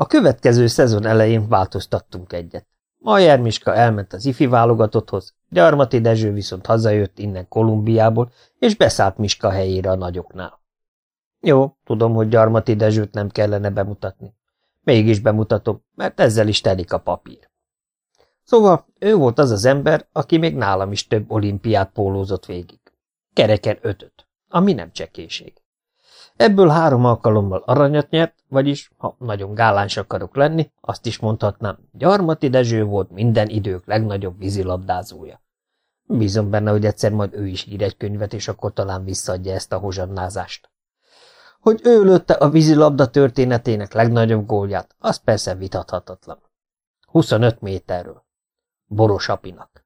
A következő szezon elején változtattunk egyet. Majer Miska elment az ifi válogatotthoz, Gyarmati Dezső viszont hazajött innen Kolumbiából, és beszállt Miska helyére a nagyoknál. Jó, tudom, hogy Gyarmati Dezsőt nem kellene bemutatni. Mégis bemutatom, mert ezzel is telik a papír. Szóval ő volt az az ember, aki még nálam is több olimpiát pólózott végig. Kereken ötöt, ami nem csekéség. Ebből három alkalommal aranyat nyert, vagyis, ha nagyon gáláns akarok lenni, azt is mondhatnám, Gyarmati Dezső volt minden idők legnagyobb vízilabdázója. Bízom benne, hogy egyszer majd ő is ír egy könyvet, és akkor talán visszaadja ezt a hozsannázást. Hogy ő lőtte a vízilabda történetének legnagyobb gólját, az persze vitathatatlan. 25 méterről. Borosapinak.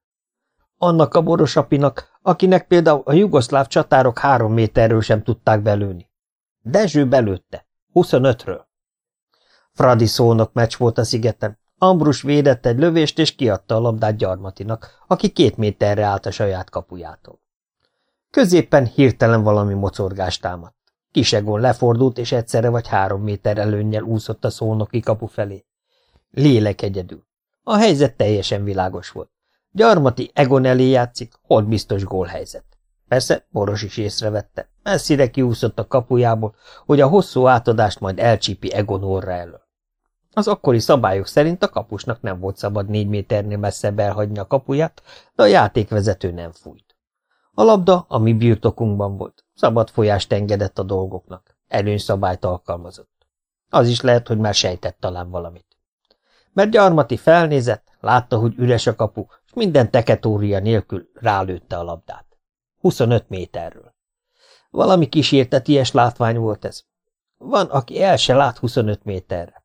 Annak a Borosapinak, akinek például a jugoszláv csatárok három méterről sem tudták belőni. Dezső belőtte. 25-ről. Fradi szónok meccs volt a szigeten. Ambrus védett egy lövést, és kiadta a labdát Gyarmatinak, aki két méterre állt a saját kapujától. Középpen hirtelen valami mocorgást támadt. Kisegon lefordult, és egyszerre vagy három méter előnnyel úszott a szónoki kapu felé. Lélek egyedül. A helyzet teljesen világos volt. Gyarmati Egon elé játszik, hol biztos gólhelyzet. Persze Boros is észrevette, messzire kiúszott a kapujából, hogy a hosszú átadást majd elcsípi Egon orra elől. Az akkori szabályok szerint a kapusnak nem volt szabad négy méternél messzebb elhagyni a kapuját, de a játékvezető nem fújt. A labda, ami birtokunkban volt, szabad folyást engedett a dolgoknak, előnyszabályt alkalmazott. Az is lehet, hogy már sejtett talán valamit. Mert Gyarmati felnézett, látta, hogy üres a kapu, és minden teketória nélkül rálőtte a labdát. 25 méterről. Valami kísérteties látvány volt ez. Van, aki el se lát 25 méterre.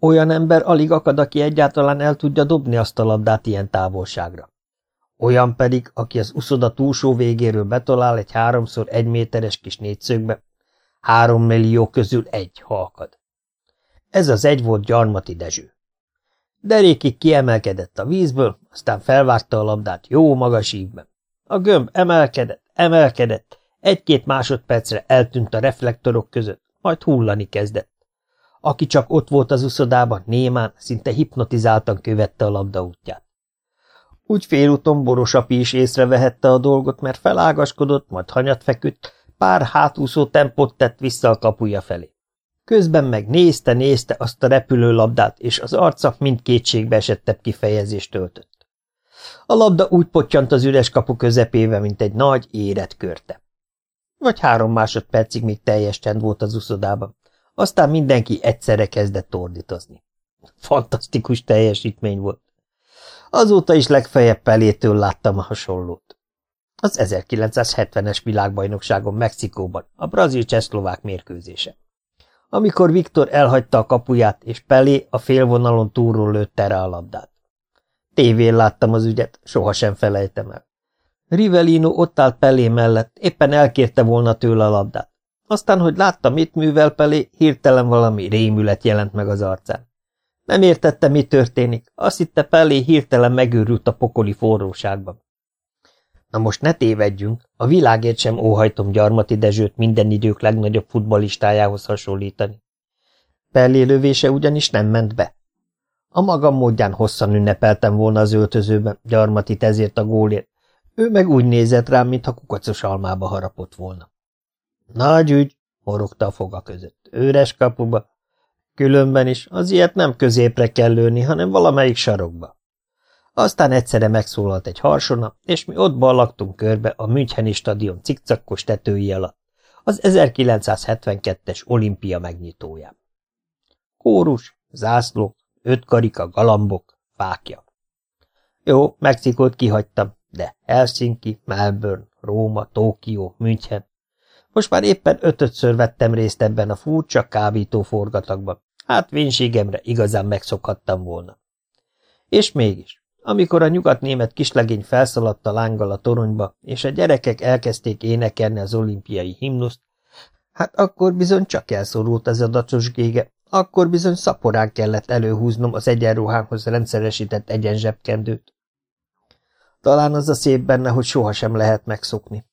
Olyan ember alig akad, aki egyáltalán el tudja dobni azt a labdát ilyen távolságra. Olyan pedig, aki az uszoda túlsó végéről betalál egy háromszor egy méteres kis négyszögbe, három millió közül egy, ha. Ez az egy volt Gyarmati Dezső. Derékig kiemelkedett a vízből, aztán felvárta a labdát jó magas ívben. A gömb emelkedett, emelkedett, egy-két másodpercre eltűnt a reflektorok között, majd hullani kezdett. Aki csak ott volt az uszodában, némán, szinte hipnotizáltan követte a labda útját. Úgy félúton Borosapi is észrevehette a dolgot, mert felágaskodott, majd hanyat feküdt, pár hátúszó tempót tett vissza a kapuja felé. Közben meg nézte-nézte azt a repülőlabdát, és az arca mind kétségbe esettebb kifejezést töltött. A labda úgy pottyant az üres kapu közepébe, mint egy nagy, érett körte. Vagy három másodpercig még teljes csend volt az uszodában. Aztán mindenki egyszerre kezdett ordítozni. Fantasztikus teljesítmény volt. Azóta is legfeljebb pelétől láttam a hasonlót. Az 1970-es világbajnokságon Mexikóban, a brazil-csehszlovák mérkőzése. Amikor Viktor elhagyta a kapuját, és Pelé a félvonalon túlról lőtte rá a labdát. Tévén láttam az ügyet, sohasem felejtem el. Rivelino ott állt Pelé mellett, éppen elkérte volna tőle a labdát. Aztán, hogy látta, mit művel Pelé, hirtelen valami rémület jelent meg az arcán. Nem értette, mi történik. Azt hitte Pelé hirtelen megőrült a pokoli forróságban. Na most ne tévedjünk, a világért sem óhajtom Gyarmati Dezsőt minden idők legnagyobb futbalistájához hasonlítani. Pelé lövése ugyanis nem ment be. A magam módján hosszan ünnepeltem volna az öltözőben gyarmatit ezért a gólért. Ő meg úgy nézett rám, mintha kukacos almába harapott volna. Nagy ügy, morogta a foga között. Őres kapuba. Különben is, az ilyet nem középre kell lőni, hanem valamelyik sarokba. Aztán egyszerre megszólalt egy harsona, és mi ott ballagtunk körbe a Müncheni stadion cikcakkos tetői alatt, az 1972-es olimpia megnyitóján. Kórus, zászlók, öt karika, galambok, fákja. Jó, Mexikót kihagytam, de Helsinki, Melbourne, Róma, Tokió, München. Most már éppen ötötször vettem részt ebben a furcsa kábító forgatagban. Hát vénségemre igazán megszokhattam volna. És mégis, amikor a nyugat-német kislegény felszaladt a lánggal a toronyba, és a gyerekek elkezdték énekelni az olimpiai himnuszt, hát akkor bizony csak elszorult ez a dacos gége, akkor bizony szaporán kellett előhúznom az egyenruhámhoz rendszeresített egyenzsebkendőt. Talán az a szép benne, hogy sohasem lehet megszokni.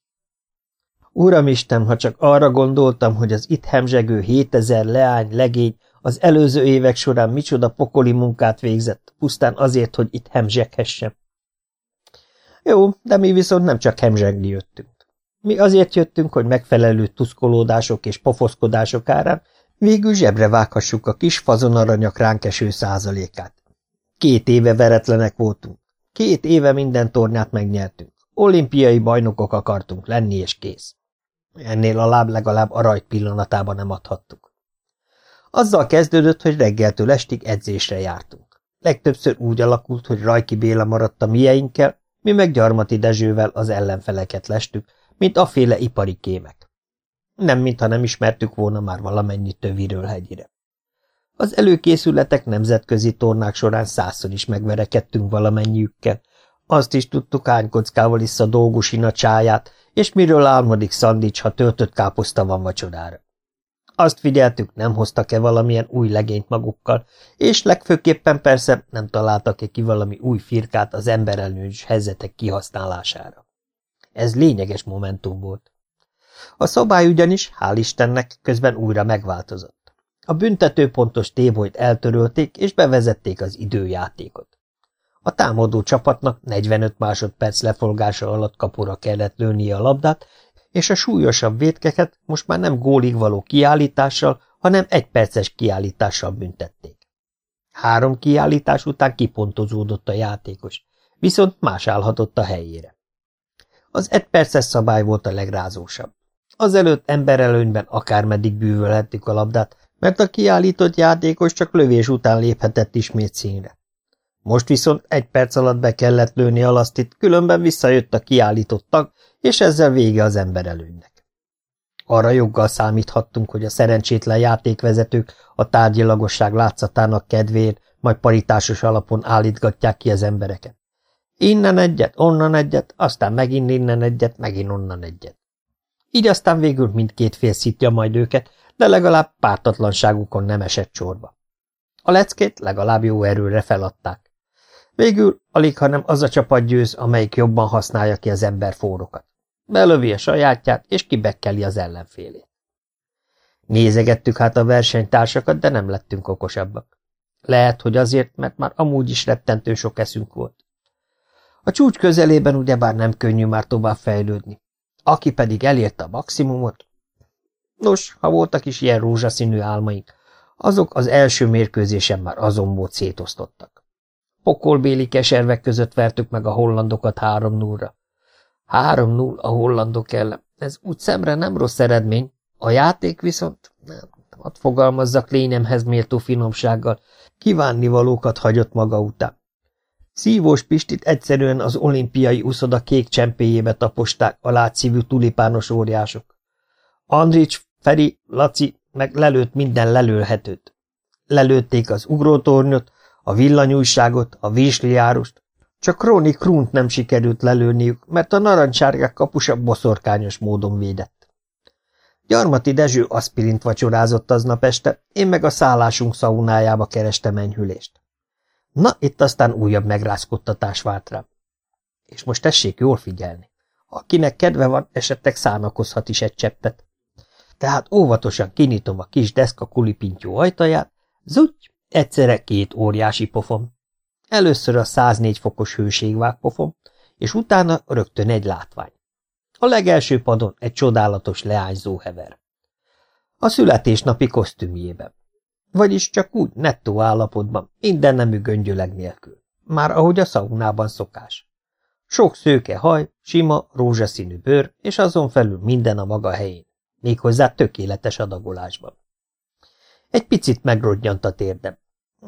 Uramisten, ha csak arra gondoltam, hogy az itt hemzsegő hétezer leány, legény az előző évek során micsoda pokoli munkát végzett, pusztán azért, hogy itt hemzseghessem. Jó, de mi viszont nem csak hemzsegni jöttünk. Mi azért jöttünk, hogy megfelelő tuszkolódások és pofoszkodások árán végül zsebre vághassuk a kis fazonaranyak ránk eső százalékát. Két éve veretlenek voltunk. Két éve minden tornát megnyertünk. Olimpiai bajnokok akartunk lenni, és kész. Ennél a láb legalább a rajt pillanatában nem adhattuk. Azzal kezdődött, hogy reggeltől estig edzésre jártunk. Legtöbbször úgy alakult, hogy Rajki Béla maradt a mieinkkel, mi meg Gyarmati Dezsővel az ellenfeleket lestük, mint aféle ipari kémek. Nem, mintha nem ismertük volna már valamennyi töviről hegyire. Az előkészületek nemzetközi tornák során százszor is megverekedtünk valamennyiükkel. Azt is tudtuk, hány kockával a dolgusina csáját, és miről álmodik szandics, ha töltött káposzta van vacsorára. Azt figyeltük, nem hoztak-e valamilyen új legényt magukkal, és legfőképpen persze nem találtak-e ki valami új firkát az emberelős helyzetek kihasználására. Ez lényeges momentum volt. A szabály ugyanis, hál' Istennek, közben újra megváltozott. A büntetőpontos tébolyt eltörölték, és bevezették az időjátékot. A támadó csapatnak 45 másodperc lefolgása alatt kapura kellett lőnie a labdát, és a súlyosabb vétkeket most már nem gólig való kiállítással, hanem egy perces kiállítással büntették. Három kiállítás után kipontozódott a játékos, viszont más állhatott a helyére. Az egy perces szabály volt a legrázósabb. Azelőtt emberelőnyben akármeddig bűvölhettük a labdát, mert a kiállított játékos csak lövés után léphetett ismét színre. Most viszont egy perc alatt be kellett lőni a lasztit, különben visszajött a kiállított tag, és ezzel vége az emberelőnynek. Arra joggal számíthattunk, hogy a szerencsétlen játékvezetők a tárgyilagosság látszatának kedvéért majd paritásos alapon állítgatják ki az embereket. Innen egyet, onnan egyet, aztán megint innen egyet, megint onnan egyet. Így aztán végül mindkét fél szítja majd őket, de legalább pártatlanságukon nem esett csorba. A leckét legalább jó erőre feladták. Végül alig, hanem az a csapat győz, amelyik jobban használja ki az ember fórokat. Belövi a sajátját, és kibekkeli az ellenfélét. Nézegettük hát a versenytársakat, de nem lettünk okosabbak. Lehet, hogy azért, mert már amúgy is rettentő sok eszünk volt. A csúcs közelében ugyebár nem könnyű már tovább fejlődni. Aki pedig elérte a maximumot, Nos, ha voltak is ilyen rózsaszínű álmaink, azok az első mérkőzésen már azon volt szétosztottak. Pokolbéli keservek között vertük meg a hollandokat három nullra. Három null a hollandok ellen. Ez úgy szemre nem rossz eredmény. A játék viszont, nem, hadd fogalmazzak lényemhez méltó finomsággal, kívánnivalókat hagyott maga után. Szívós Pistit egyszerűen az olimpiai uszoda kék csempéjébe taposták a látszívű tulipános óriások. Andrics Feri, Laci meg lelőtt minden lelőlhetőt. Lelőtték az ugrótornyot, a villanyújságot, a vésliárost, csak Króni Krunt nem sikerült lelőniük, mert a narancsárgák kapusa boszorkányos módon védett. Gyarmati Dezső aszpirint vacsorázott aznap este, én meg a szállásunk szaunájába kerestem enyhülést. Na, itt aztán újabb megrázkodtatás várt rám. És most tessék jól figyelni. Akinek kedve van, esetleg szánakozhat is egy cseppet tehát óvatosan kinyitom a kis deszka kulipintyó ajtaját, zutty, egyszerre két óriási pofom. Először a 104 fokos hőségvágpofom, és utána rögtön egy látvány. A legelső padon egy csodálatos leányzó hever. A születésnapi kosztümjében. Vagyis csak úgy, nettó állapotban, minden nemű göngyöleg nélkül. Már ahogy a szaunában szokás. Sok szőke haj, sima, rózsaszínű bőr, és azon felül minden a maga helyén méghozzá tökéletes adagolásban. Egy picit megrodjant a térdem.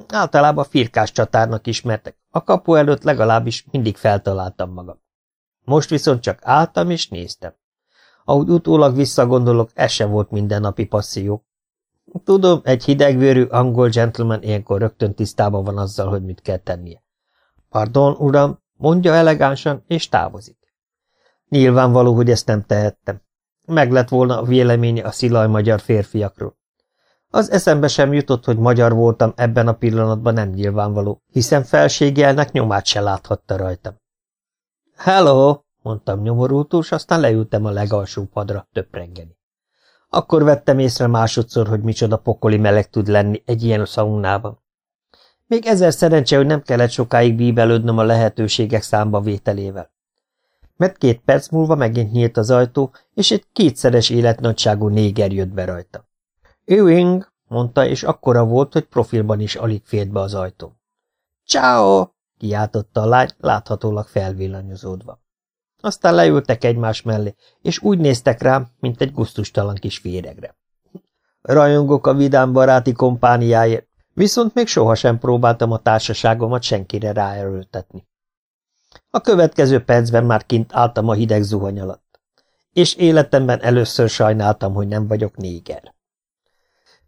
Általában firkás csatárnak ismertek, a kapu előtt legalábbis mindig feltaláltam magam. Most viszont csak álltam és néztem. Ahogy utólag visszagondolok, ez se volt mindennapi passzió. Tudom, egy hidegvérű angol gentleman ilyenkor rögtön tisztában van azzal, hogy mit kell tennie. Pardon, uram, mondja elegánsan, és távozik. Nyilvánvaló, hogy ezt nem tehettem. Meg lett volna a véleménye a szilaj magyar férfiakról. Az eszembe sem jutott, hogy magyar voltam ebben a pillanatban nem nyilvánvaló, hiszen felségjelnek nyomát se láthatta rajtam. Hello, mondtam nyomorultul, s aztán leültem a legalsó padra töprengeni. Akkor vettem észre másodszor, hogy micsoda pokoli meleg tud lenni egy ilyen szaunában. Még ezer szerencse, hogy nem kellett sokáig bíbelődnöm a lehetőségek számba vételével. Mert két perc múlva megint nyílt az ajtó, és egy kétszeres életnagyságú néger jött be rajta. Ewing, mondta, és akkora volt, hogy profilban is alig fért be az ajtó. Ciao! kiáltotta a lány, láthatólag felvillanyozódva. Aztán leültek egymás mellé, és úgy néztek rám, mint egy guztustalan kis féregre. Rajongok a vidám baráti kompániáért, viszont még sohasem próbáltam a társaságomat senkire ráerőltetni. A következő percben már kint álltam a hideg zuhany alatt, és életemben először sajnáltam, hogy nem vagyok néger.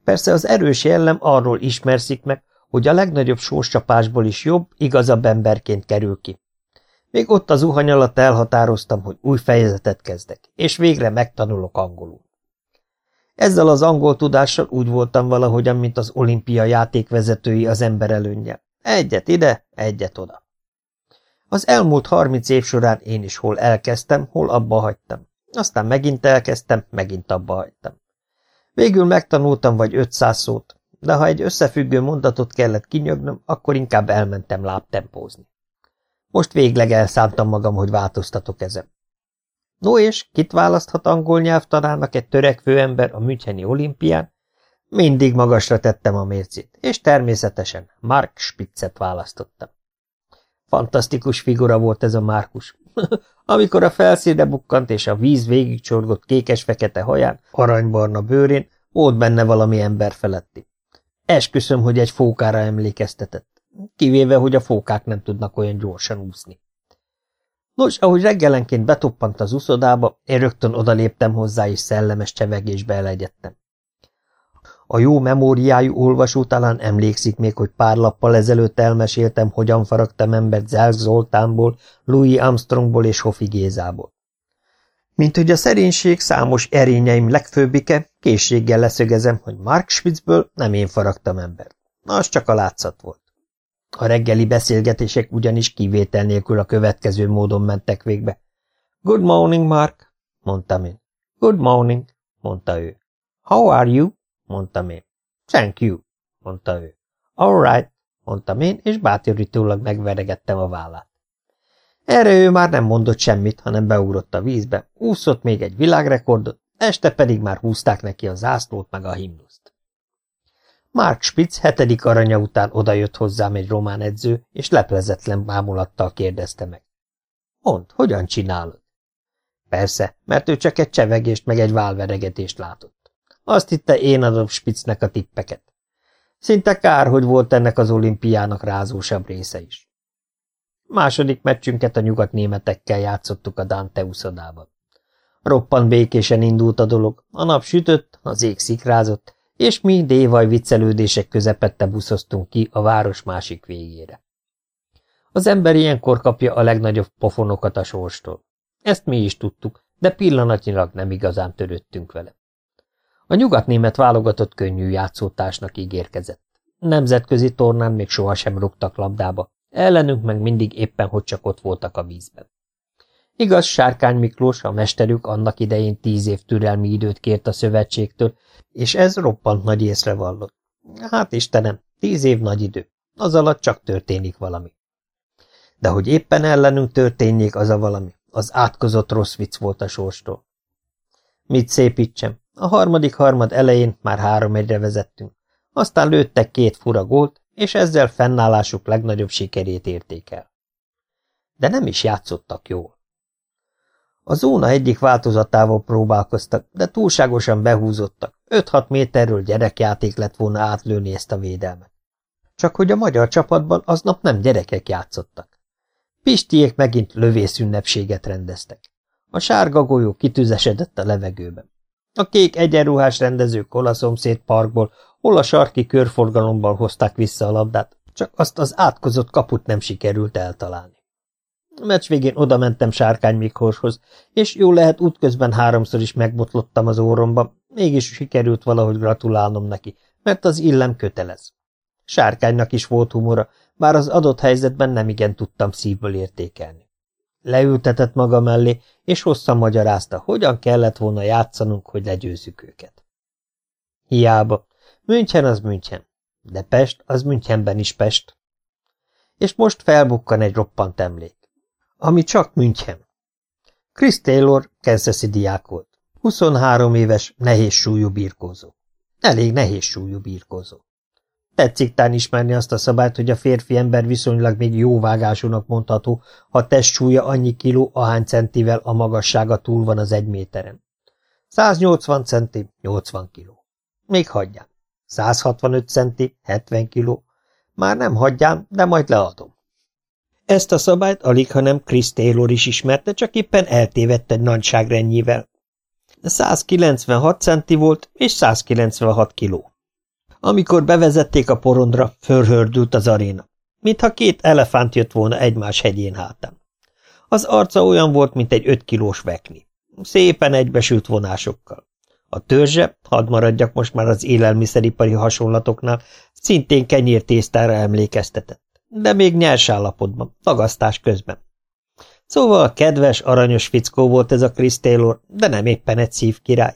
Persze az erős jellem arról ismerszik meg, hogy a legnagyobb sóscsapásból is jobb, igazabb emberként kerül ki. Még ott az zuhany alatt elhatároztam, hogy új fejezetet kezdek, és végre megtanulok angolul. Ezzel az angol tudással úgy voltam valahogyan, mint az olimpia játékvezetői az ember előnye. Egyet ide, egyet oda. Az elmúlt harminc év során én is hol elkezdtem, hol abba hagytam. Aztán megint elkezdtem, megint abba hagytam. Végül megtanultam vagy ötszáz szót, de ha egy összefüggő mondatot kellett kinyögnöm, akkor inkább elmentem lábtempózni. Most végleg elszántam magam, hogy változtatok ezen. No és, kit választhat angol nyelvtanának egy törekvő ember a Müncheni olimpián? Mindig magasra tettem a mércét, és természetesen Mark Spitzet választottam. Fantasztikus figura volt ez a Márkus. Amikor a felszínre bukkant és a víz végigcsorgott kékes-fekete haján, aranybarna bőrén, volt benne valami ember feletti. Esküszöm, hogy egy fókára emlékeztetett, kivéve, hogy a fókák nem tudnak olyan gyorsan úszni. Nos, ahogy reggelenként betoppant az uszodába, én rögtön odaléptem hozzá, és szellemes csevegésbe elegyedtem. A jó memóriájú olvasó talán emlékszik még, hogy pár lappal ezelőtt elmeséltem, hogyan faragtam embert Zelk Zoltánból, Louis Armstrongból és Hofi Gézából. Mint hogy a szerénység számos erényeim legfőbbike, készséggel leszögezem, hogy Mark Spitzből nem én faragtam embert. Az csak a látszat volt. A reggeli beszélgetések ugyanis kivétel nélkül a következő módon mentek végbe. Good morning, Mark, mondtam én. Good morning, mondta ő. How are you? mondtam én. Thank you, mondta ő. All right, mondtam én, és bátorítólag megveregettem a vállát. Erre ő már nem mondott semmit, hanem beugrott a vízbe, úszott még egy világrekordot, este pedig már húzták neki a zászlót meg a himnuszt. Mark Spitz hetedik aranya után odajött hozzám egy román edző, és leplezetlen bámulattal kérdezte meg. Mondd, hogyan csinálod? Persze, mert ő csak egy csevegést meg egy válveregetést látott. Azt hitte, én adom Spitznek a tippeket. Szinte kár, hogy volt ennek az olimpiának rázósabb része is. Második meccsünket a nyugatnémetekkel játszottuk a Dante uszodában. Roppan békésen indult a dolog, a nap sütött, az ég szikrázott, és mi dévaj viccelődések közepette buszoztunk ki a város másik végére. Az ember ilyenkor kapja a legnagyobb pofonokat a sorstól. Ezt mi is tudtuk, de pillanatnyilag nem igazán törődtünk vele. A nyugatnémet válogatott könnyű játszótársnak ígérkezett. Nemzetközi tornán még sohasem rúgtak labdába, ellenünk meg mindig éppen hogy csak ott voltak a vízben. Igaz, Sárkány Miklós, a mesterük annak idején tíz év türelmi időt kért a szövetségtől, és ez roppant nagy észre vallott. Hát Istenem, tíz év nagy idő, az alatt csak történik valami. De hogy éppen ellenünk történjék az a valami, az átkozott rossz vicc volt a sorstól. Mit szépítsem, a harmadik harmad elején már három egyre vezettünk, aztán lőttek két fura gólt, és ezzel fennállásuk legnagyobb sikerét érték el. De nem is játszottak jól. A zóna egyik változatával próbálkoztak, de túlságosan behúzottak. 5-6 méterről gyerekjáték lett volna átlőni ezt a védelmet. Csak hogy a magyar csapatban aznap nem gyerekek játszottak. Pistiék megint lövészünnepséget rendeztek. A sárga golyó kitüzesedett a levegőben. A kék egyenruhás rendezők hol a szomszéd parkból, hol a sarki körforgalomban hozták vissza a labdát, csak azt az átkozott kaput nem sikerült eltalálni. Meccs végén oda mentem Sárkány Miklóshoz, és jó lehet útközben háromszor is megbotlottam az óromba, mégis sikerült valahogy gratulálnom neki, mert az illem kötelez. Sárkánynak is volt humora, bár az adott helyzetben nem igen tudtam szívből értékelni. Leültetett maga mellé, és hosszan magyarázta, hogyan kellett volna játszanunk, hogy legyőzzük őket. Hiába. München az München. De Pest az Münchenben is Pest. És most felbukkan egy roppant emlék. Ami csak München. Chris Taylor Kansas diák volt. 23 éves, nehéz súlyú birkózó. Elég nehéz súlyú birkózó. Tetszik tán ismerni azt a szabályt, hogy a férfi ember viszonylag még jó vágásúnak mondható, ha testsúlya annyi kiló, ahány centivel a magassága túl van az egy méteren. 180 centi, 80 kiló. Még hagyján. 165 centi, 70 kiló. Már nem hagyján, de majd leadom. Ezt a szabályt alig, hanem Chris Taylor is ismerte, csak éppen eltévedt egy nagyságrennyivel. 196 centi volt, és 196 kiló. Amikor bevezették a porondra, fölhördült az aréna, mintha két elefánt jött volna egymás hegyén hátán. Az arca olyan volt, mint egy öt kilós vekni. Szépen egybesült vonásokkal. A törzse, hadd maradjak most már az élelmiszeripari hasonlatoknál, szintén kenyértésztára emlékeztetett, de még nyers állapotban, tagasztás közben. Szóval kedves, aranyos fickó volt ez a Chris Taylor, de nem éppen egy szív király.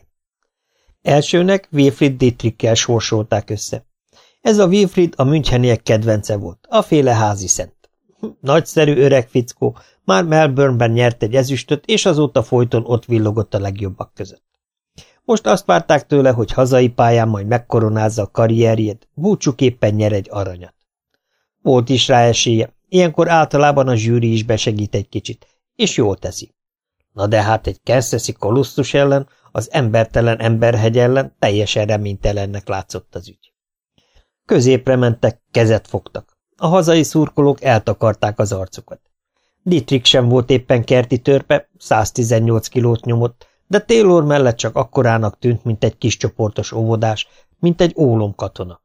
Elsőnek Wilfried Dietrichkel sorsolták össze. Ez a Wilfried a Müncheniek kedvence volt, a féle házi szent. Nagyszerű öreg fickó, már Melbourneben nyert egy ezüstöt, és azóta folyton ott villogott a legjobbak között. Most azt várták tőle, hogy hazai pályán majd megkoronázza a karrierjét, búcsúképpen nyer egy aranyat. Volt is rá esélye, ilyenkor általában a zsűri is besegít egy kicsit, és jól teszi. Na de hát egy kerszeszi kolusztus ellen, az embertelen emberhegy ellen teljesen reménytelennek látszott az ügy. Középre mentek, kezet fogtak. A hazai szurkolók eltakarták az arcukat. Dietrich sem volt éppen kerti törpe, 118 kilót nyomott, de Taylor mellett csak akkorának tűnt, mint egy kis csoportos óvodás, mint egy ólom katona.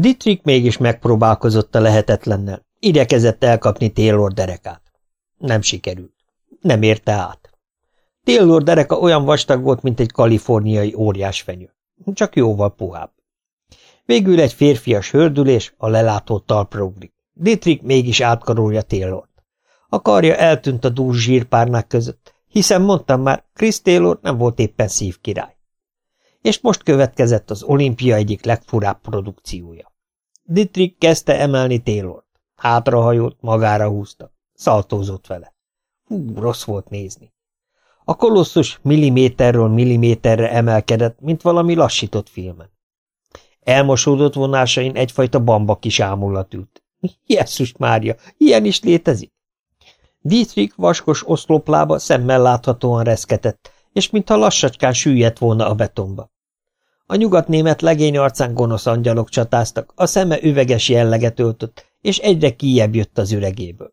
Dietrich mégis megpróbálkozott a lehetetlennel, igyekezett elkapni Taylor derekát. Nem sikerült. Nem érte át. Taylor dereka olyan vastag volt, mint egy kaliforniai óriásfenyő. Csak jóval puhább. Végül egy férfias hördülés, a lelátó talpra ugrik. Dietrich mégis átkarolja Taylort. A karja eltűnt a dús zsírpárnák között, hiszen mondtam már, Chris Taylor nem volt éppen szívkirály. És most következett az olimpia egyik legfurább produkciója. Dietrich kezdte emelni Taylort. Hátrahajolt, magára húzta. Szaltózott vele. Hú, rossz volt nézni. A kolosszus milliméterről milliméterre emelkedett, mint valami lassított filmen. Elmosódott vonásain egyfajta bamba kis ámulat ült. Jesszus Mária, ilyen is létezik? Dietrich vaskos oszloplába szemmel láthatóan reszketett, és mintha lassacskán süllyedt volna a betonba. A nyugatnémet legény arcán gonosz angyalok csatáztak, a szeme üveges jelleget öltött, és egyre kijebb jött az üregéből.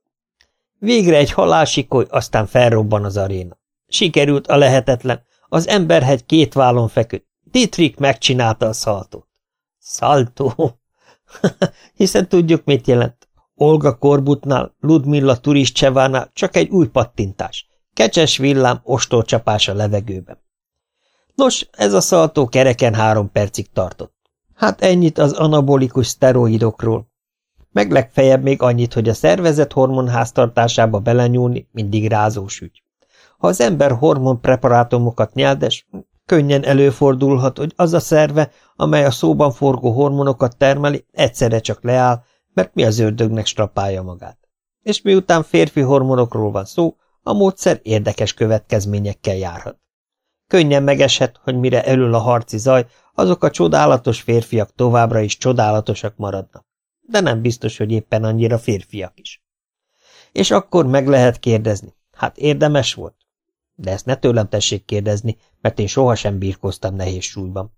Végre egy halálsikoly, aztán felrobban az aréna. Sikerült a lehetetlen, az emberhegy két vállon feküdt. Dietrich megcsinálta a szaltót. Szaltó! Hiszen tudjuk, mit jelent. Olga Korbutnál, Ludmilla Turistcsevánál csak egy új pattintás. Kecses villám, ostorcsapás a levegőben. Nos, ez a szaltó kereken három percig tartott. Hát ennyit az anabolikus szteroidokról. Meg legfeljebb még annyit, hogy a szervezet hormonháztartásába belenyúlni mindig rázós ügy. Ha az ember hormonpreparátumokat nyeldes, könnyen előfordulhat, hogy az a szerve, amely a szóban forgó hormonokat termeli, egyszerre csak leáll, mert mi az ördögnek strapálja magát. És miután férfi hormonokról van szó, a módszer érdekes következményekkel járhat. Könnyen megeshet, hogy mire elül a harci zaj, azok a csodálatos férfiak továbbra is csodálatosak maradnak. De nem biztos, hogy éppen annyira férfiak is. És akkor meg lehet kérdezni, hát érdemes volt? De ezt ne tőlem tessék kérdezni, mert én sohasem birkoztam nehéz súlyban.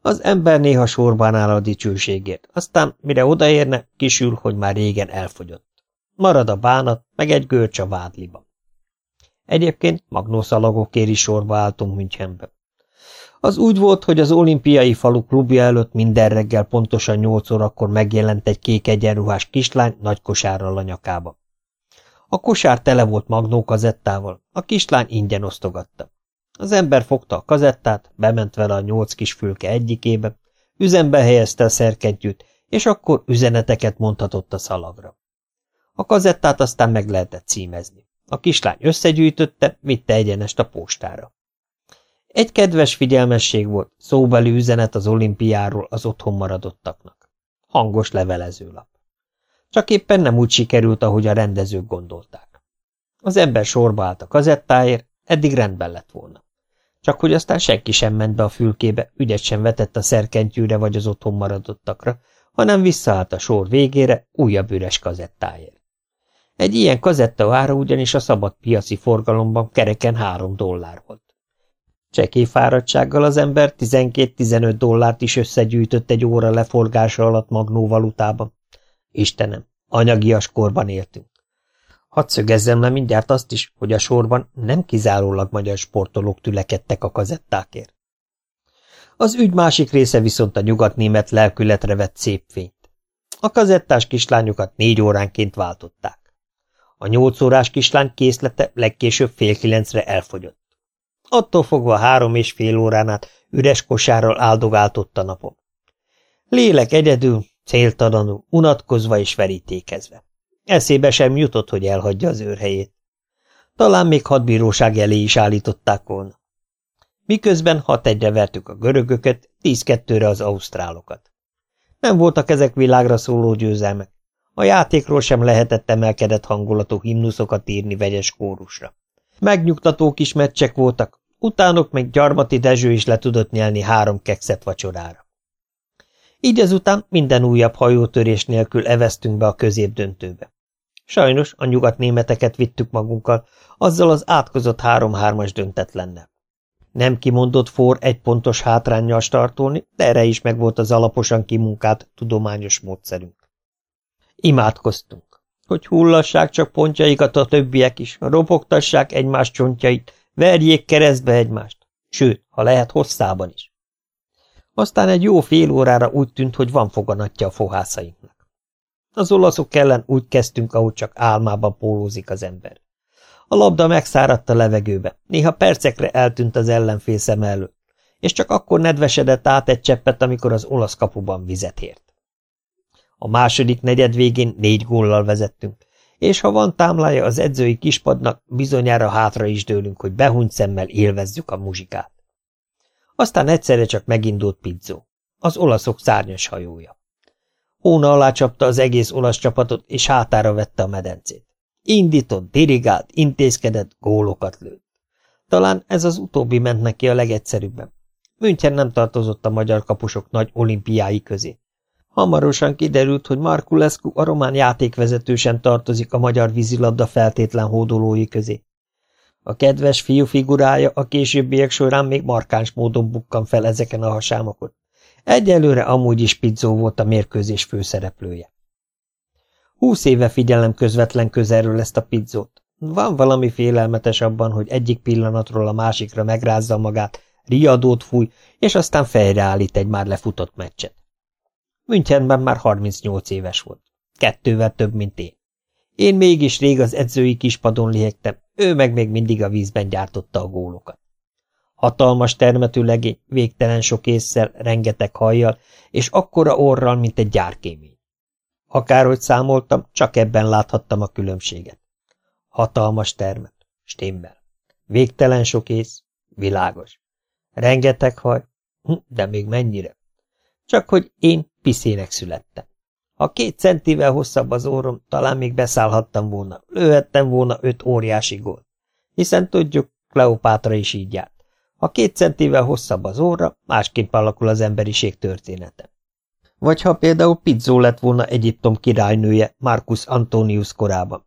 Az ember néha sorban áll a dicsőségért, aztán mire odaérne, kisül, hogy már régen elfogyott. Marad a bánat, meg egy görcs a vádliban. Egyébként magnószalagokért is sorba álltunk Münchenbe. Az úgy volt, hogy az olimpiai falu klubja előtt minden reggel pontosan nyolc órakor megjelent egy kék egyenruhás kislány nagy kosárral a nyakába. A kosár tele volt magnó kazettával, a kislány ingyen osztogatta. Az ember fogta a kazettát, bement vele a nyolc kis fülke egyikébe, üzembe helyezte a szerkentyűt, és akkor üzeneteket mondhatott a szalagra. A kazettát aztán meg lehetett címezni. A kislány összegyűjtötte, vitte egyenest a postára. Egy kedves figyelmesség volt, szóbeli üzenet az olimpiáról az otthon maradottaknak. Hangos levelezőlap. Csak éppen nem úgy sikerült, ahogy a rendezők gondolták. Az ember sorba állt a kazettáért, eddig rendben lett volna. Csak hogy aztán senki sem ment be a fülkébe, ügyet sem vetett a szerkentyűre vagy az otthon maradottakra, hanem visszaállt a sor végére újabb üres kazettáért. Egy ilyen kazetta ára ugyanis a szabad piaci forgalomban kereken három dollár volt. Csekély fáradtsággal az ember 12-15 dollárt is összegyűjtött egy óra leforgása alatt magnóvalutában. Istenem, anyagias korban éltünk. Hadd szögezzem le mindjárt azt is, hogy a sorban nem kizárólag magyar sportolók tülekedtek a kazettákért. Az ügy másik része viszont a nyugatnémet lelkületre vett szép fényt. A kazettás kislányokat négy óránként váltották. A nyolc órás kislány készlete legkésőbb fél kilencre elfogyott. Attól fogva három és fél órán át üres kosárral áldogáltott a napon. Lélek egyedül, céltalanul, unatkozva és verítékezve. Eszébe sem jutott, hogy elhagyja az őrhelyét. Talán még hadbíróság elé is állították volna. Miközben hat egyre vertük a görögöket, tíz-kettőre az ausztrálokat. Nem voltak ezek világra szóló győzelmek. A játékról sem lehetett emelkedett hangulatú himnuszokat írni vegyes kórusra. Megnyugtató kis meccsek voltak, utánok meg Gyarmati Dezső is le tudott nyelni három kekszet vacsorára. Így ezután minden újabb hajótörés nélkül eveztünk be a középdöntőbe. Sajnos a nyugatnémeteket vittük magunkkal, azzal az átkozott három-hármas döntetlennel. Nem kimondott for egy pontos hátrányjal startolni, de erre is megvolt az alaposan kimunkált tudományos módszerünk. Imádkoztunk, hogy hullassák csak pontjaikat a többiek is, ropogtassák egymás csontjait, verjék keresztbe egymást, sőt, ha lehet hosszában is. Aztán egy jó fél órára úgy tűnt, hogy van foganatja a fohászainknak. Az olaszok ellen úgy kezdtünk, ahogy csak álmában pólózik az ember. A labda megszáradt a levegőbe, néha percekre eltűnt az ellenfél szem elől, és csak akkor nedvesedett át egy cseppet, amikor az olasz kapuban vizet ért. A második negyed végén négy góllal vezettünk, és ha van támlája az edzői kispadnak, bizonyára hátra is dőlünk, hogy behunyt szemmel élvezzük a muzsikát. Aztán egyszerre csak megindult Pizzó, az olaszok szárnyas hajója. Hóna alá csapta az egész olasz csapatot, és hátára vette a medencét. Indított, dirigált, intézkedett, gólokat lőtt. Talán ez az utóbbi ment neki a legegyszerűbben. München nem tartozott a magyar kapusok nagy olimpiái közé. Hamarosan kiderült, hogy Markulescu a román játékvezető sem tartozik a magyar vízilabda feltétlen hódolói közé. A kedves fiú figurája a későbbiek során még markáns módon bukkan fel ezeken a hasámokon. Egyelőre amúgy is Pizzó volt a mérkőzés főszereplője. Húsz éve figyelem közvetlen közelről ezt a pizzót. Van valami félelmetes abban, hogy egyik pillanatról a másikra megrázza magát, riadót fúj, és aztán fejreállít egy már lefutott meccset. Münchenben már 38 éves volt. Kettővel több, mint én. Én mégis rég az edzői kispadon lihegtem, ő meg még mindig a vízben gyártotta a gólokat. Hatalmas termetű legény, végtelen sok észsel, rengeteg hajjal, és akkora orral, mint egy gyárkémény. Akárhogy számoltam, csak ebben láthattam a különbséget. Hatalmas termet, stimmel. Végtelen sok ész, világos. Rengeteg haj, hm, de még mennyire. Csak hogy én piszének születtem. Ha két centivel hosszabb az órom, talán még beszállhattam volna, lőhettem volna öt óriási gól. Hiszen tudjuk, Kleopátra is így járt. Ha két centivel hosszabb az óra, másképp alakul az emberiség története. Vagy ha például Pizzó lett volna Egyiptom királynője Marcus Antonius korában.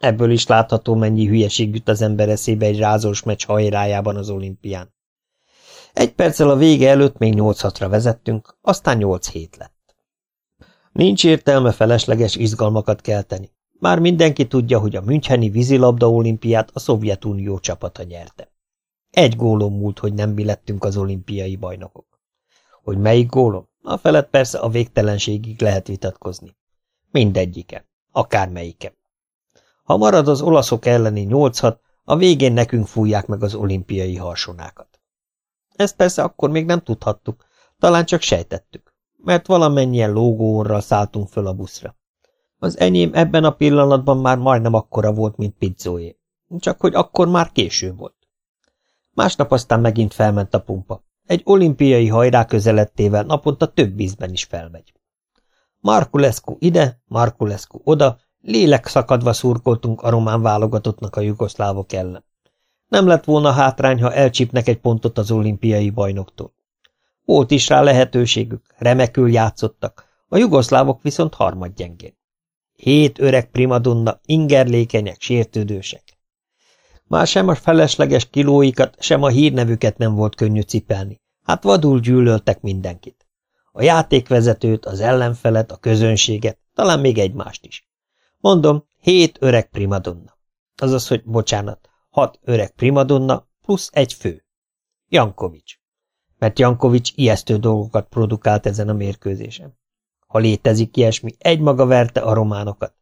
Ebből is látható, mennyi hülyeség jut az ember eszébe egy rázós meccs hajrájában az olimpián. Egy perccel a vége előtt még nyolc hatra vezettünk, aztán nyolc hét lett. Nincs értelme felesleges izgalmakat kelteni. Már mindenki tudja, hogy a Müncheni vízilabda olimpiát a Szovjetunió csapata nyerte. Egy gólom múlt, hogy nem mi lettünk az olimpiai bajnokok. Hogy melyik gólom? A felett persze a végtelenségig lehet vitatkozni. Mindegyike, akármelyike. Ha marad az olaszok elleni nyolcat, a végén nekünk fújják meg az olimpiai harsonákat. Ezt persze akkor még nem tudhattuk, talán csak sejtettük mert valamennyien lógóorral szálltunk föl a buszra. Az enyém ebben a pillanatban már majdnem akkora volt, mint pizzóé. Csak hogy akkor már késő volt. Másnap aztán megint felment a pumpa. Egy olimpiai hajrá közelettével naponta több vízben is felmegy. Markulescu ide, Markulescu oda, lélek szakadva szurkoltunk a román válogatottnak a jugoszlávok ellen. Nem lett volna hátrány, ha elcsípnek egy pontot az olimpiai bajnoktól. Volt is rá lehetőségük, remekül játszottak, a jugoszlávok viszont harmadgyengén. Hét öreg primadonna, ingerlékenyek, sértődősek. Már sem a felesleges kilóikat, sem a hírnevüket nem volt könnyű cipelni, hát vadul gyűlöltek mindenkit. A játékvezetőt, az ellenfelet, a közönséget, talán még egymást is. Mondom, hét öreg primadonna. Azaz, hogy bocsánat, hat öreg primadonna plusz egy fő. Jankovics. Mert Jankovics ijesztő dolgokat produkált ezen a mérkőzésen. Ha létezik ilyesmi, egymaga verte a románokat.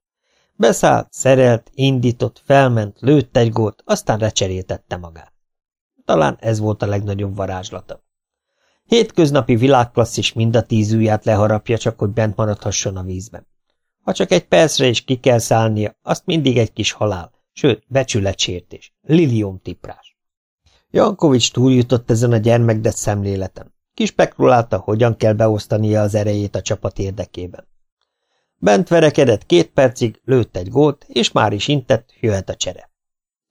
Beszállt, szerelt, indított, felment, lőtt egy gólt, aztán recseréltette magát. Talán ez volt a legnagyobb varázslata. Hétköznapi világklasszis mind a tíz ujját leharapja, csak hogy bent maradhasson a vízben. Ha csak egy percre is ki kell szállnia, azt mindig egy kis halál, sőt, becsületsértés, lilium tiprás. Jankovics túljutott ezen a gyermekdet szemléleten. Kispekulálta, hogyan kell beosztania az erejét a csapat érdekében. Bent verekedett két percig, lőtt egy gólt, és már is intett, jöhet a csere.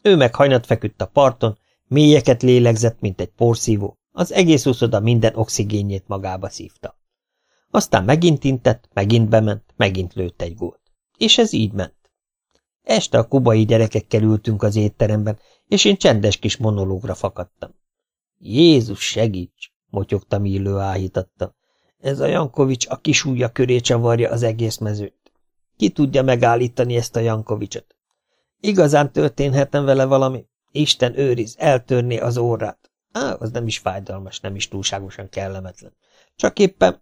Ő meg hanyat feküdt a parton, mélyeket lélegzett, mint egy porszívó, az egész uszoda minden oxigénjét magába szívta. Aztán megint intett, megint bement, megint lőtt egy gólt. És ez így ment. Este a kubai gyerekekkel ültünk az étteremben, és én csendes kis monológra fakadtam. Jézus segíts! motyogta Millő áhítatta. Ez a Jankovics a kis ujja köré csavarja az egész mezőt. Ki tudja megállítani ezt a Jankovicsot? Igazán történhetne vele valami? Isten őriz, eltörné az órát. Á, az nem is fájdalmas, nem is túlságosan kellemetlen. Csak éppen...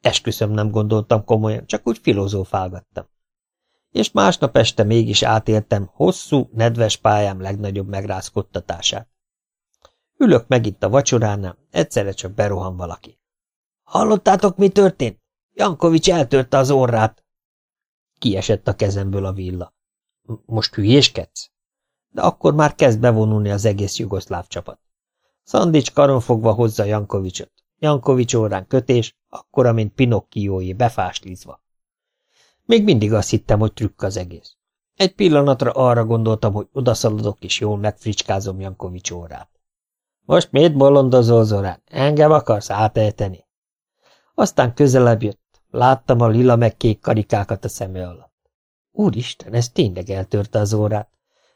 Esküszöm nem gondoltam komolyan, csak úgy filozófálgattam. És másnap este mégis átéltem hosszú, nedves pályám legnagyobb megrázkodtatását. Ülök megint a vacsoránál, egyszerre csak berohan valaki. Hallottátok, mi történt? Jankovics eltörte az orrát. Kiesett a kezemből a villa. Most hülyéskedsz? De akkor már kezd bevonulni az egész jugoszláv csapat. Szandics karonfogva hozza Jankovicsot. Jankovics órán kötés, akkora, mint Pinokkiói, befáslizva. Még mindig azt hittem, hogy trükk az egész. Egy pillanatra arra gondoltam, hogy odaszaladok és jól megfricskázom Jankovics órát. Most mit bolondozol, Zorán? Engem akarsz átejteni? Aztán közelebb jött. Láttam a lila meg kék karikákat a szeme alatt. Úristen, ez tényleg eltörte az órát.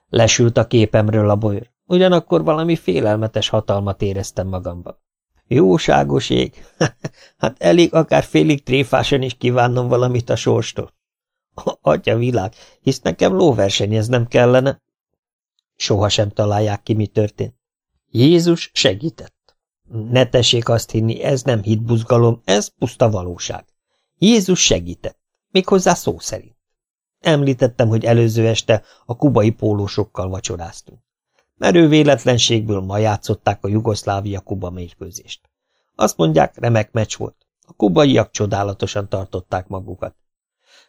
Lesült a képemről a bolyr. Ugyanakkor valami félelmetes hatalmat éreztem magamban. Jóságos ég! hát elég akár félig tréfásan is kívánnom valamit a sorstól. Atya világ, hisz nekem lóversenyeznem kellene. Soha sem találják ki, mi történt. Jézus segített. Ne tessék azt hinni, ez nem hitbuzgalom, ez puszta valóság. Jézus segített, méghozzá szó szerint. Említettem, hogy előző este a kubai pólósokkal vacsoráztunk. Merő véletlenségből ma játszották a Jugoszlávia-Kuba mérkőzést. Azt mondják, remek meccs volt. A kubaiak csodálatosan tartották magukat.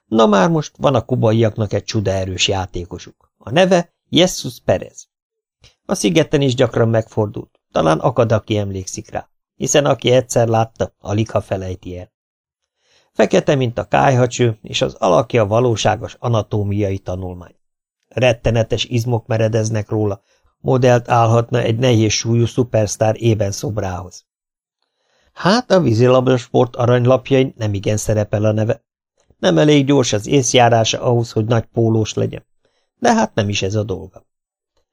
Na már most van a kubaiaknak egy csudaerős játékosuk. A neve Jesus Perez. A szigeten is gyakran megfordult, talán akad, aki emlékszik rá, hiszen aki egyszer látta, alig ha felejti el. Fekete, mint a kájhacső, és az alakja valóságos anatómiai tanulmány. Rettenetes izmok meredeznek róla, modellt állhatna egy nehéz súlyú szupersztár ében szobrához. Hát a vízilabdasport aranylapjain nem igen szerepel a neve. Nem elég gyors az észjárása ahhoz, hogy nagy pólós legyen. De hát nem is ez a dolga.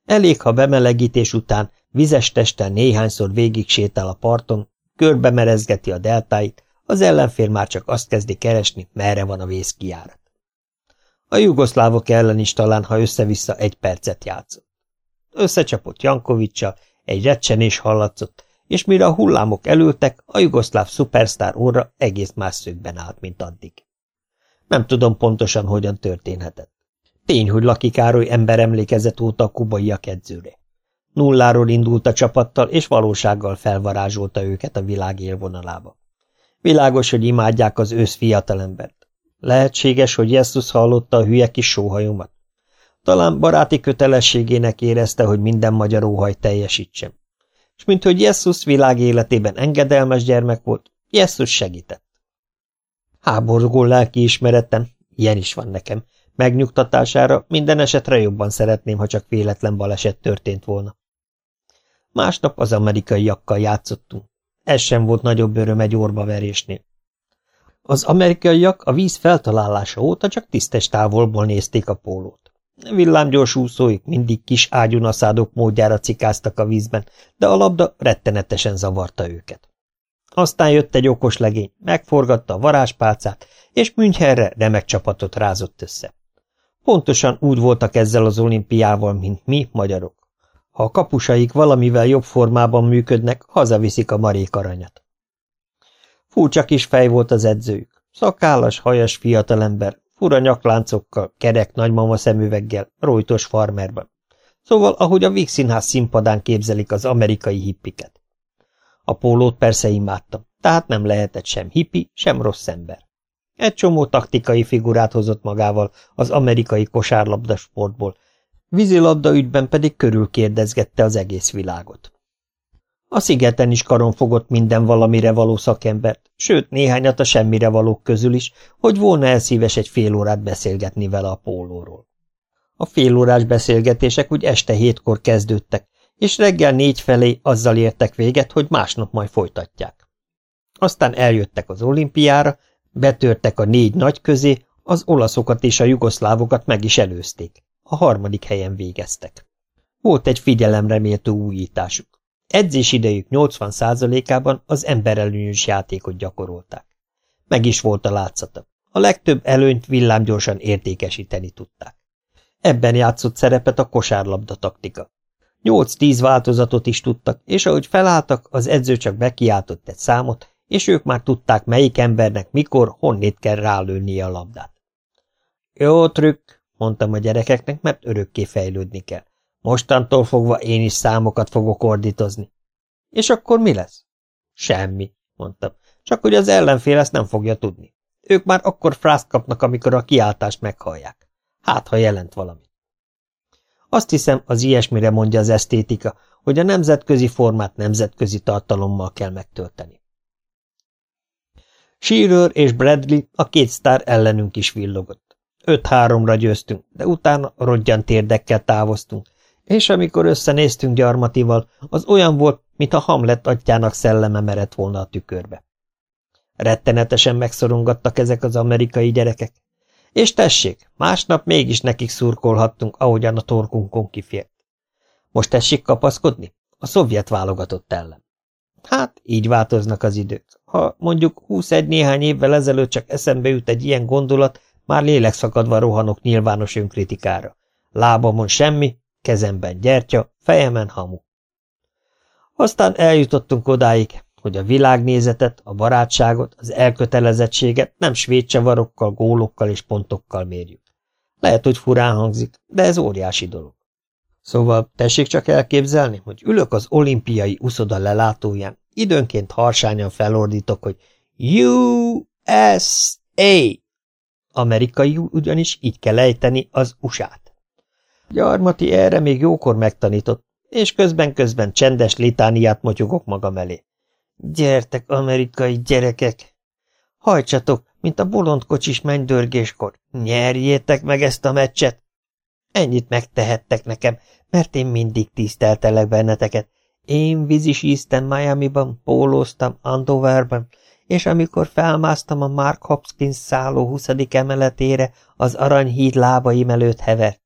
Elég, ha bemelegítés után vizes testen néhányszor végig sétál a parton, körbe merezgeti a deltáit, az ellenfél már csak azt kezdi keresni, merre van a vészkijárat. A jugoszlávok ellen is talán, ha össze-vissza egy percet játszott. Összecsapott Jankovicsal, egy recsenés hallatszott, és mire a hullámok elültek, a jugoszláv szupersztár óra egész más szögben állt, mint addig. Nem tudom pontosan, hogyan történhetett. Tény, hogy Laki Károly ember emlékezett óta a kubaiak edzőre. Nulláról indult a csapattal, és valósággal felvarázsolta őket a világ élvonalába. Világos, hogy imádják az ősz fiatalembert. Lehetséges, hogy Jesszus hallotta a hülye kis sóhajomat. Talán baráti kötelességének érezte, hogy minden magyar óhaj teljesítsen. És mint hogy Jesszus világ életében engedelmes gyermek volt, Jesszus segített. Háborgó lelkiismeretem, ilyen is van nekem, megnyugtatására minden esetre jobban szeretném, ha csak véletlen baleset történt volna. Másnap az amerikaiakkal játszottunk. Ez sem volt nagyobb öröm egy orbaverésnél. Az amerikaiak a víz feltalálása óta csak tisztes távolból nézték a pólót. Villámgyors úszóik mindig kis ágyunaszádok módjára cikáztak a vízben, de a labda rettenetesen zavarta őket. Aztán jött egy okos legény, megforgatta a varázspálcát, és Münchenre remek csapatot rázott össze. Pontosan úgy voltak ezzel az olimpiával, mint mi, magyarok. Ha a kapusaik valamivel jobb formában működnek, hazaviszik a marék aranyat. Furcsa kis fej volt az edzőjük. Szakállas, hajas fiatalember, fura nyakláncokkal, kerek nagymama szemüveggel, rojtos farmerben. Szóval, ahogy a Víg Színház színpadán képzelik az amerikai hippiket. A pólót persze imádtam, tehát nem lehetett sem hippi, sem rossz ember. Egy csomó taktikai figurát hozott magával az amerikai kosárlabda sportból, vízilabda ügyben pedig körülkérdezgette az egész világot. A szigeten is karon fogott minden valamire való szakembert, sőt néhányat a semmire valók közül is, hogy volna elszíves egy fél órát beszélgetni vele a pólóról. A félórás beszélgetések úgy este hétkor kezdődtek, és reggel négy felé azzal értek véget, hogy másnap majd folytatják. Aztán eljöttek az olimpiára, betörtek a négy nagy közé, az olaszokat és a jugoszlávokat meg is előzték. A harmadik helyen végeztek. Volt egy figyelemre méltó újításuk. Edzés idejük 80%-ában az emberelőnyös játékot gyakorolták. Meg is volt a látszata. A legtöbb előnyt villámgyorsan értékesíteni tudták. Ebben játszott szerepet a kosárlabda taktika. Nyolc-tíz változatot is tudtak, és ahogy felálltak, az edző csak bekiáltott egy számot, és ők már tudták, melyik embernek mikor, honnét kell rálőnie a labdát. Jó trükk, mondtam a gyerekeknek, mert örökké fejlődni kell. Mostantól fogva én is számokat fogok ordítozni. És akkor mi lesz? Semmi, mondtam. Csak hogy az ellenfél ezt nem fogja tudni. Ők már akkor frászt kapnak, amikor a kiáltást meghallják. Hát, ha jelent valami. Azt hiszem, az ilyesmire mondja az esztétika, hogy a nemzetközi formát nemzetközi tartalommal kell megtölteni. Shearer és Bradley a két sztár ellenünk is villogott. Öt-háromra győztünk, de utána rodgyant térdekkel távoztunk, és amikor összenéztünk gyarmatival, az olyan volt, mintha Hamlet atyának szelleme merett volna a tükörbe. Rettenetesen megszorongattak ezek az amerikai gyerekek. És tessék, másnap mégis nekik szurkolhattunk, ahogyan a torkunkon kifért. Most tessék kapaszkodni? A szovjet válogatott ellen. Hát, így változnak az idők. Ha mondjuk 21 néhány évvel ezelőtt csak eszembe jut egy ilyen gondolat, már lélekszakadva rohanok nyilvános önkritikára. Lábamon semmi, kezemben gyertya, fejemen hamu. Aztán eljutottunk odáig, hogy a világnézetet, a barátságot, az elkötelezettséget nem svéd csavarokkal, gólokkal és pontokkal mérjük. Lehet, hogy furán hangzik, de ez óriási dolog. Szóval tessék csak elképzelni, hogy ülök az olimpiai uszoda lelátóján, időnként harsányan felordítok, hogy USA! Amerikai ugyanis így kell ejteni az USA-t. Gyarmati erre még jókor megtanított, és közben-közben csendes litániát motyogok magam elé. Gyertek, amerikai gyerekek! Hajtsatok, mint a bolondkocsis mennydörgéskor. Nyerjétek meg ezt a meccset! Ennyit megtehettek nekem, mert én mindig tiszteltelek benneteket. Én vízisíztem Miami-ban, pólóztam Andoverben, és amikor felmásztam a Mark Hopkins szálló 20. emeletére, az aranyhíd lábaim előtt hevert.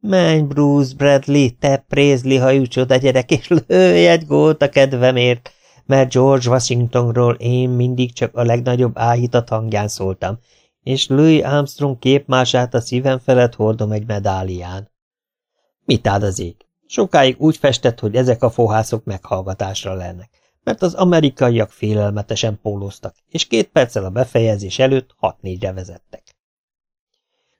Menj, Bruce Bradley, te prézli hajú csoda gyerek, és lőj egy gólt a kedvemért! Mert George Washingtonról én mindig csak a legnagyobb áhítat hangján szóltam, és Louis Armstrong képmását a szívem felett hordom egy medálián. Mit áld az ég? Sokáig úgy festett, hogy ezek a fohászok meghallgatásra lennek, mert az amerikaiak félelmetesen pólóztak, és két perccel a befejezés előtt hat-négyre vezettek.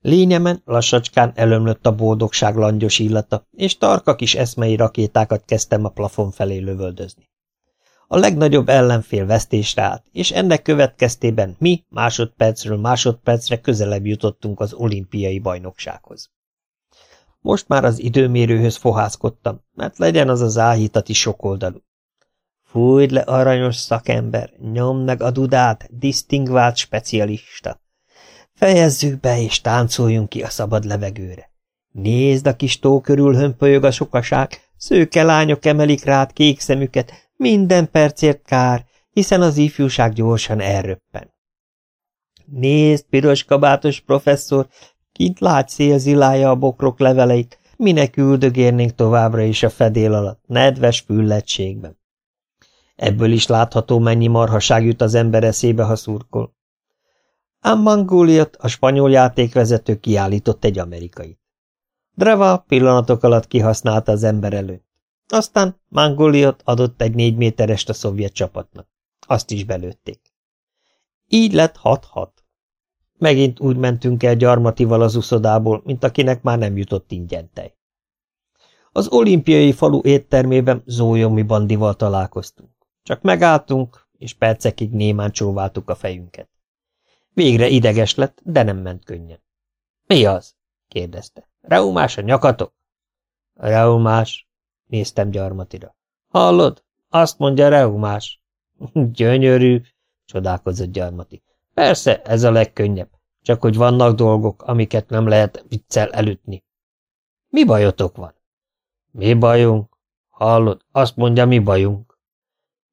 Lényemen lassacskán elömlött a boldogság langyos illata, és tarka kis eszmei rakétákat kezdtem a plafon felé lövöldözni. A legnagyobb ellenfél vesztésre állt, és ennek következtében mi másodpercről másodpercre közelebb jutottunk az olimpiai bajnoksághoz. Most már az időmérőhöz fohászkodtam, mert legyen az az áhítati sokoldalú. Fújd le, aranyos szakember, nyomd meg a dudát, disztingvált specialista. Fejezzük be, és táncoljunk ki a szabad levegőre. Nézd, a kis tó körül hömpölyög a sokaság, szőke lányok emelik rád kék szemüket, minden percért kár, hiszen az ifjúság gyorsan elröppen. Nézd, piros kabátos professzor, kint látsz szélzilája a bokrok leveleit, minek üldögérnénk továbbra is a fedél alatt, nedves füllettségben. Ebből is látható, mennyi marhaság jut az ember eszébe, ha szurkol. Ám Mangóliot, a spanyol játékvezető kiállított egy amerikai. Dreva pillanatok alatt kihasználta az ember előtt. Aztán Mangoliot adott egy négy méterest a szovjet csapatnak. Azt is belőtték. Így lett hat-hat. Megint úgy mentünk el gyarmatival az uszodából, mint akinek már nem jutott ingyen. Az olimpiai falu éttermében Zójomi bandival találkoztunk. Csak megálltunk, és percekig némán csóváltuk a fejünket. Végre ideges lett, de nem ment könnyen. – Mi az? – kérdezte. – Reumás a nyakatok? – Reumás – néztem gyarmatira. – Hallod? Azt mondja reumás. – Gyönyörű – csodálkozott gyarmati. – Persze, ez a legkönnyebb, csak hogy vannak dolgok, amiket nem lehet viccel elütni. – Mi bajotok van? – Mi bajunk? Hallod? Azt mondja, mi bajunk.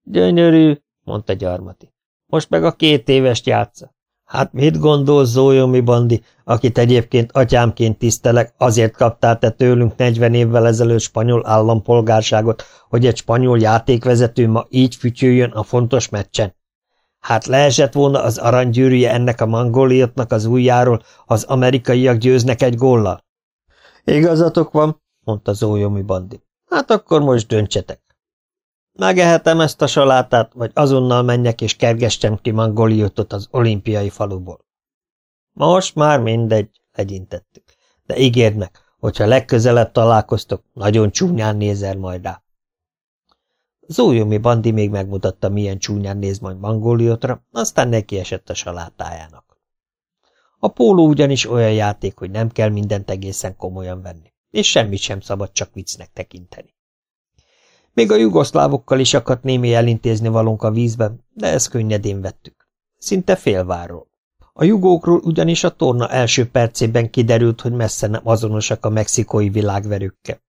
Gyönyörű, mondta Gyarmati. Most meg a két évest játsza. Hát mit gondol Zójomi Bandi, akit egyébként atyámként tisztelek, azért kaptál te tőlünk negyven évvel ezelőtt spanyol állampolgárságot, hogy egy spanyol játékvezető ma így fütyüljön a fontos meccsen? Hát leesett volna az aranygyűrűje ennek a mangoliotnak az ujjáról, ha az amerikaiak győznek egy góllal. Igazatok van, mondta Zójomi Bandi. Hát akkor most döntsetek. Megehetem ezt a salátát, vagy azonnal menjek és kergessem ki Mangoliotot az olimpiai faluból. Most már mindegy, legyintettük, de ígérd meg, hogyha legközelebb találkoztok, nagyon csúnyán nézel majd rá. Zójomi Bandi még megmutatta, milyen csúnyán néz majd Mangoliotra, aztán neki esett a salátájának. A póló ugyanis olyan játék, hogy nem kell mindent egészen komolyan venni, és semmit sem szabad csak viccnek tekinteni. Még a jugoszlávokkal is akadt némi elintézni valónk a vízben, de ezt könnyedén vettük. Szinte félvárról. A jugókról ugyanis a torna első percében kiderült, hogy messze nem azonosak a mexikói világverőkkel.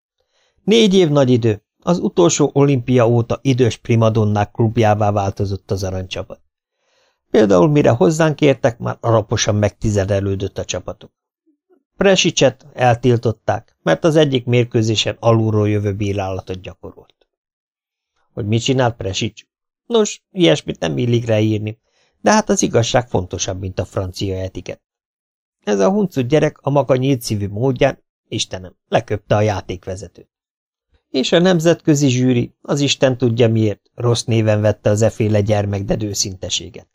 Négy év nagy idő, az utolsó olimpia óta idős primadonnák klubjává változott az aranycsapat. Például mire hozzánk értek, már alaposan megtizedelődött a csapatok. Presicset eltiltották, mert az egyik mérkőzésen alulról jövő bírálatot gyakorolt. Hogy mit csinált Presics? Nos, ilyesmit nem illik ráírni, de hát az igazság fontosabb, mint a francia etiket. Ez a huncut gyerek a maga nyílt szívű módján, Istenem, leköpte a játékvezetőt. És a nemzetközi zsűri, az Isten tudja miért, rossz néven vette az eféle gyermekded őszinteséget.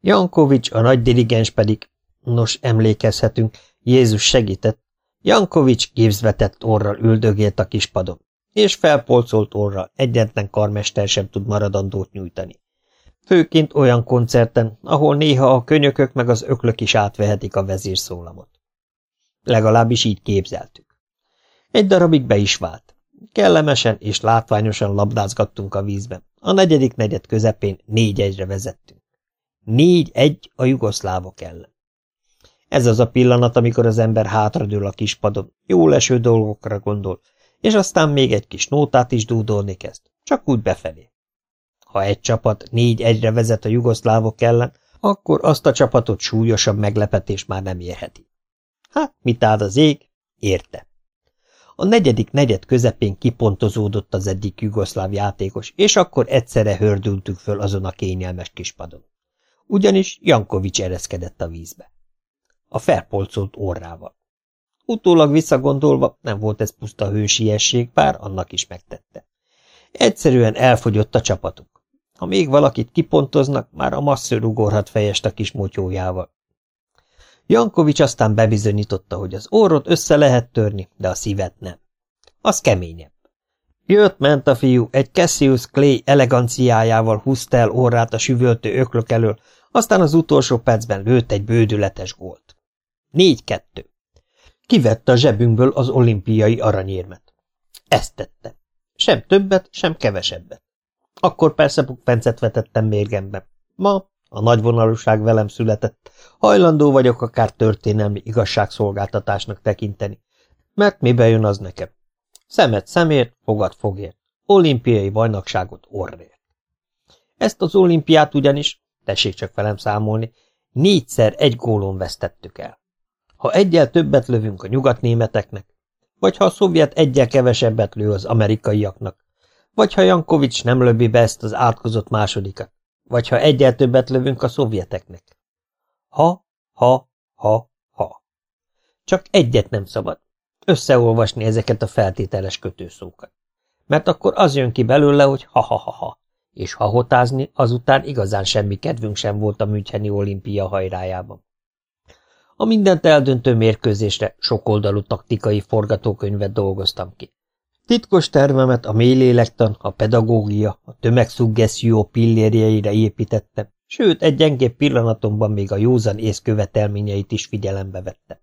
Jankovics, a nagy dirigens pedig, nos, emlékezhetünk, Jézus segített, Jankovics gipszvetett orral üldögélt a kispadon és felpolcolt orra egyetlen karmester sem tud maradandót nyújtani. Főként olyan koncerten, ahol néha a könyökök meg az öklök is átvehetik a vezérszólamot. Legalábbis így képzeltük. Egy darabig be is vált. Kellemesen és látványosan labdázgattunk a vízben. A negyedik negyed közepén négy egyre vezettünk. Négy egy a jugoszlávok ellen. Ez az a pillanat, amikor az ember hátradől a kispadon, jó leső dolgokra gondol, és aztán még egy kis nótát is dúdolni kezd, csak úgy befelé. Ha egy csapat négy egyre vezet a jugoszlávok ellen, akkor azt a csapatot súlyosabb meglepetés már nem érheti. Hát, mit áld az ég? Érte. A negyedik negyed közepén kipontozódott az egyik jugoszláv játékos, és akkor egyszerre hördültük föl azon a kényelmes kispadon. Ugyanis Jankovics ereszkedett a vízbe. A felpolcolt orrával. Utólag visszagondolva nem volt ez puszta hősiesség, bár annak is megtette. Egyszerűen elfogyott a csapatuk. Ha még valakit kipontoznak, már a masször ugorhat fejest a kis motyójával. Jankovics aztán bebizonyította, hogy az orrot össze lehet törni, de a szívet nem. Az keményebb. Jött-ment a fiú, egy Cassius Clay eleganciájával húzta el orrát a süvöltő öklök elől, aztán az utolsó percben lőtt egy bődületes gólt. Négy-kettő. Kivette a zsebünkből az olimpiai aranyérmet. Ezt tette. Sem többet, sem kevesebbet. Akkor persze bukfencet vetettem mérgembe. Ma a nagyvonalúság velem született, hajlandó vagyok akár történelmi igazságszolgáltatásnak tekinteni, mert mibe jön az nekem? Szemet szemért, fogad fogért. Olimpiai bajnokságot orrért. Ezt az olimpiát ugyanis, tessék csak velem számolni, négyszer egy gólon vesztettük el. Ha egyel többet lövünk a nyugatnémeteknek, vagy ha a szovjet egyel kevesebbet lő az amerikaiaknak, vagy ha Jankovics nem lövi be ezt az átkozott másodikat, vagy ha egyel többet lövünk a szovjeteknek. Ha, ha, ha, ha. Csak egyet nem szabad. Összeolvasni ezeket a feltételes kötőszókat. Mert akkor az jön ki belőle, hogy ha-ha-ha-ha. És hahotázni azután igazán semmi kedvünk sem volt a Müncheni olimpia hajrájában. A mindent eldöntő mérkőzésre sokoldalú taktikai forgatókönyvet dolgoztam ki. Titkos tervemet a mélélektan, a pedagógia, a tömegszuggeszió pillérjeire építettem, sőt, egy gyengébb pillanatomban még a józan ész követelményeit is figyelembe vettem.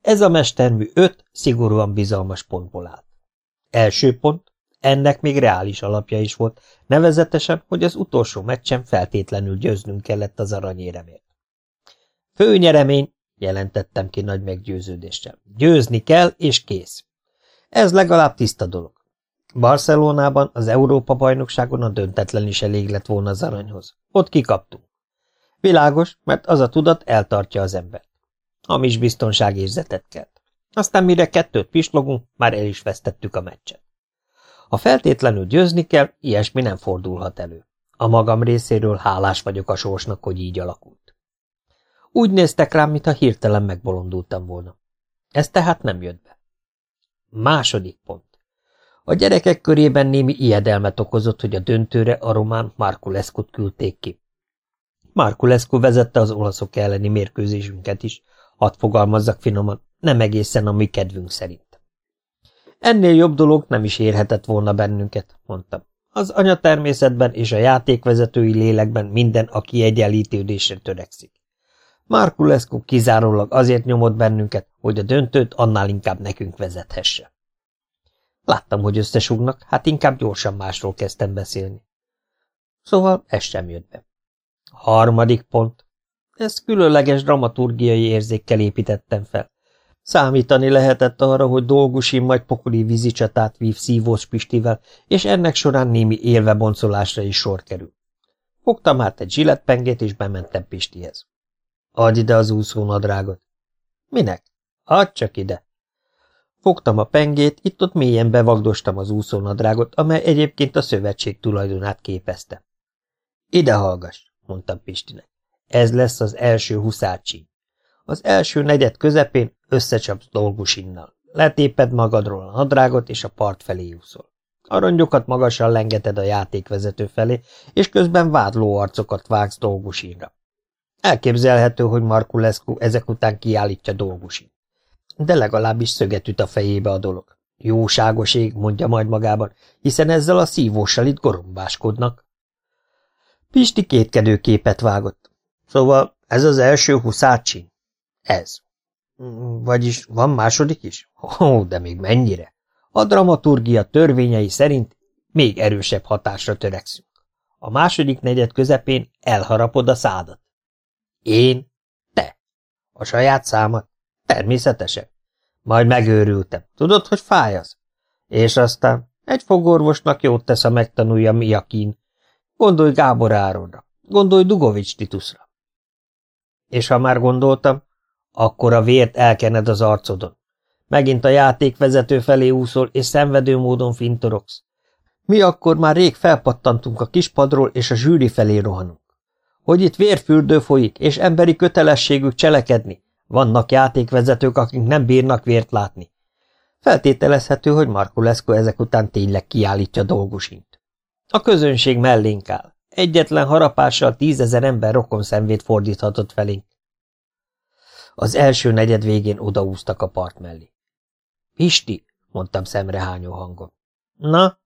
Ez a mestermű öt szigorúan bizalmas pontból állt. Első pont, ennek még reális alapja is volt, nevezetesen, hogy az utolsó meccsen feltétlenül győznünk kellett az aranyéremért. Főnyeremény, jelentettem ki nagy meggyőződéssel. Győzni kell, és kész. Ez legalább tiszta dolog. Barcelonában az Európa-bajnokságon a döntetlen is elég lett volna az aranyhoz. Ott kikaptunk. Világos, mert az a tudat eltartja az embert. Hamis biztonságérzetet kelt. Aztán mire kettőt pislogunk, már el is vesztettük a meccset. Ha feltétlenül győzni kell, ilyesmi nem fordulhat elő. A magam részéről hálás vagyok a sorsnak, hogy így alakult. Úgy néztek rám, mintha hirtelen megbolondultam volna. Ez tehát nem jött be. Második pont. A gyerekek körében némi ijedelmet okozott, hogy a döntőre a román Markuleszkut küldték ki. Markulescu vezette az olaszok elleni mérkőzésünket is, hadd fogalmazzak finoman, nem egészen a mi kedvünk szerint. Ennél jobb dolog nem is érhetett volna bennünket, mondtam. Az anyatermészetben és a játékvezetői lélekben minden a kiegyenlítődésre törekszik. Markulescu kizárólag azért nyomott bennünket, hogy a döntőt annál inkább nekünk vezethesse. Láttam, hogy összesugnak, hát inkább gyorsan másról kezdtem beszélni. Szóval ez sem jött be. Harmadik pont. Ezt különleges dramaturgiai érzékkel építettem fel. Számítani lehetett arra, hogy dolgusim majd pokoli vízicsatát vív szívós Pistivel, és ennek során némi élve boncolásra is sor kerül. Fogtam át egy zsiletpengét, és bementem Pistihez. Adj ide az úszónadrágot. Minek? Add csak ide. Fogtam a pengét, itt-ott mélyen bevagdostam az úszónadrágot, amely egyébként a szövetség tulajdonát képezte. Ide hallgass, mondtam Pistinek. Ez lesz az első huszárcsi. Az első negyed közepén összecsapsz dolgusinnal. Letéped magadról a nadrágot, és a part felé úszol. Arangyokat magasan lengeted a játékvezető felé, és közben vádló arcokat vágsz dolgusinra. Elképzelhető, hogy Markulescu ezek után kiállítja dolgusin. De legalábbis szöget üt a fejébe a dolog. Jóságos ég, mondja majd magában, hiszen ezzel a szívóssal itt gorombáskodnak. Pisti kétkedő képet vágott. Szóval ez az első huszácsin? Ez. Vagyis van második is? Ó, de még mennyire? A dramaturgia törvényei szerint még erősebb hatásra törekszünk. A második negyed közepén elharapod a szádat. Én? Te. A saját számat? Természetesen. Majd megőrültem. Tudod, hogy fáj az? És aztán egy fogorvosnak jót tesz, a megtanulja, mi a kín. Gondolj Gábor Áronra. Gondolj Dugovics Titusra. És ha már gondoltam, akkor a vért elkened az arcodon. Megint a játékvezető felé úszol, és szenvedő módon fintorogsz. Mi akkor már rég felpattantunk a kispadról, és a zsűri felé rohanunk. Hogy itt vérfürdő folyik, és emberi kötelességük cselekedni. Vannak játékvezetők, akik nem bírnak vért látni. Feltételezhető, hogy Markulescu ezek után tényleg kiállítja dolgusint. A közönség mellénk áll. Egyetlen harapással tízezer ember rokon szemvét fordíthatott felénk. Az első negyed végén odaúztak a part mellé. Pisti, mondtam szemrehányó hangon. Na,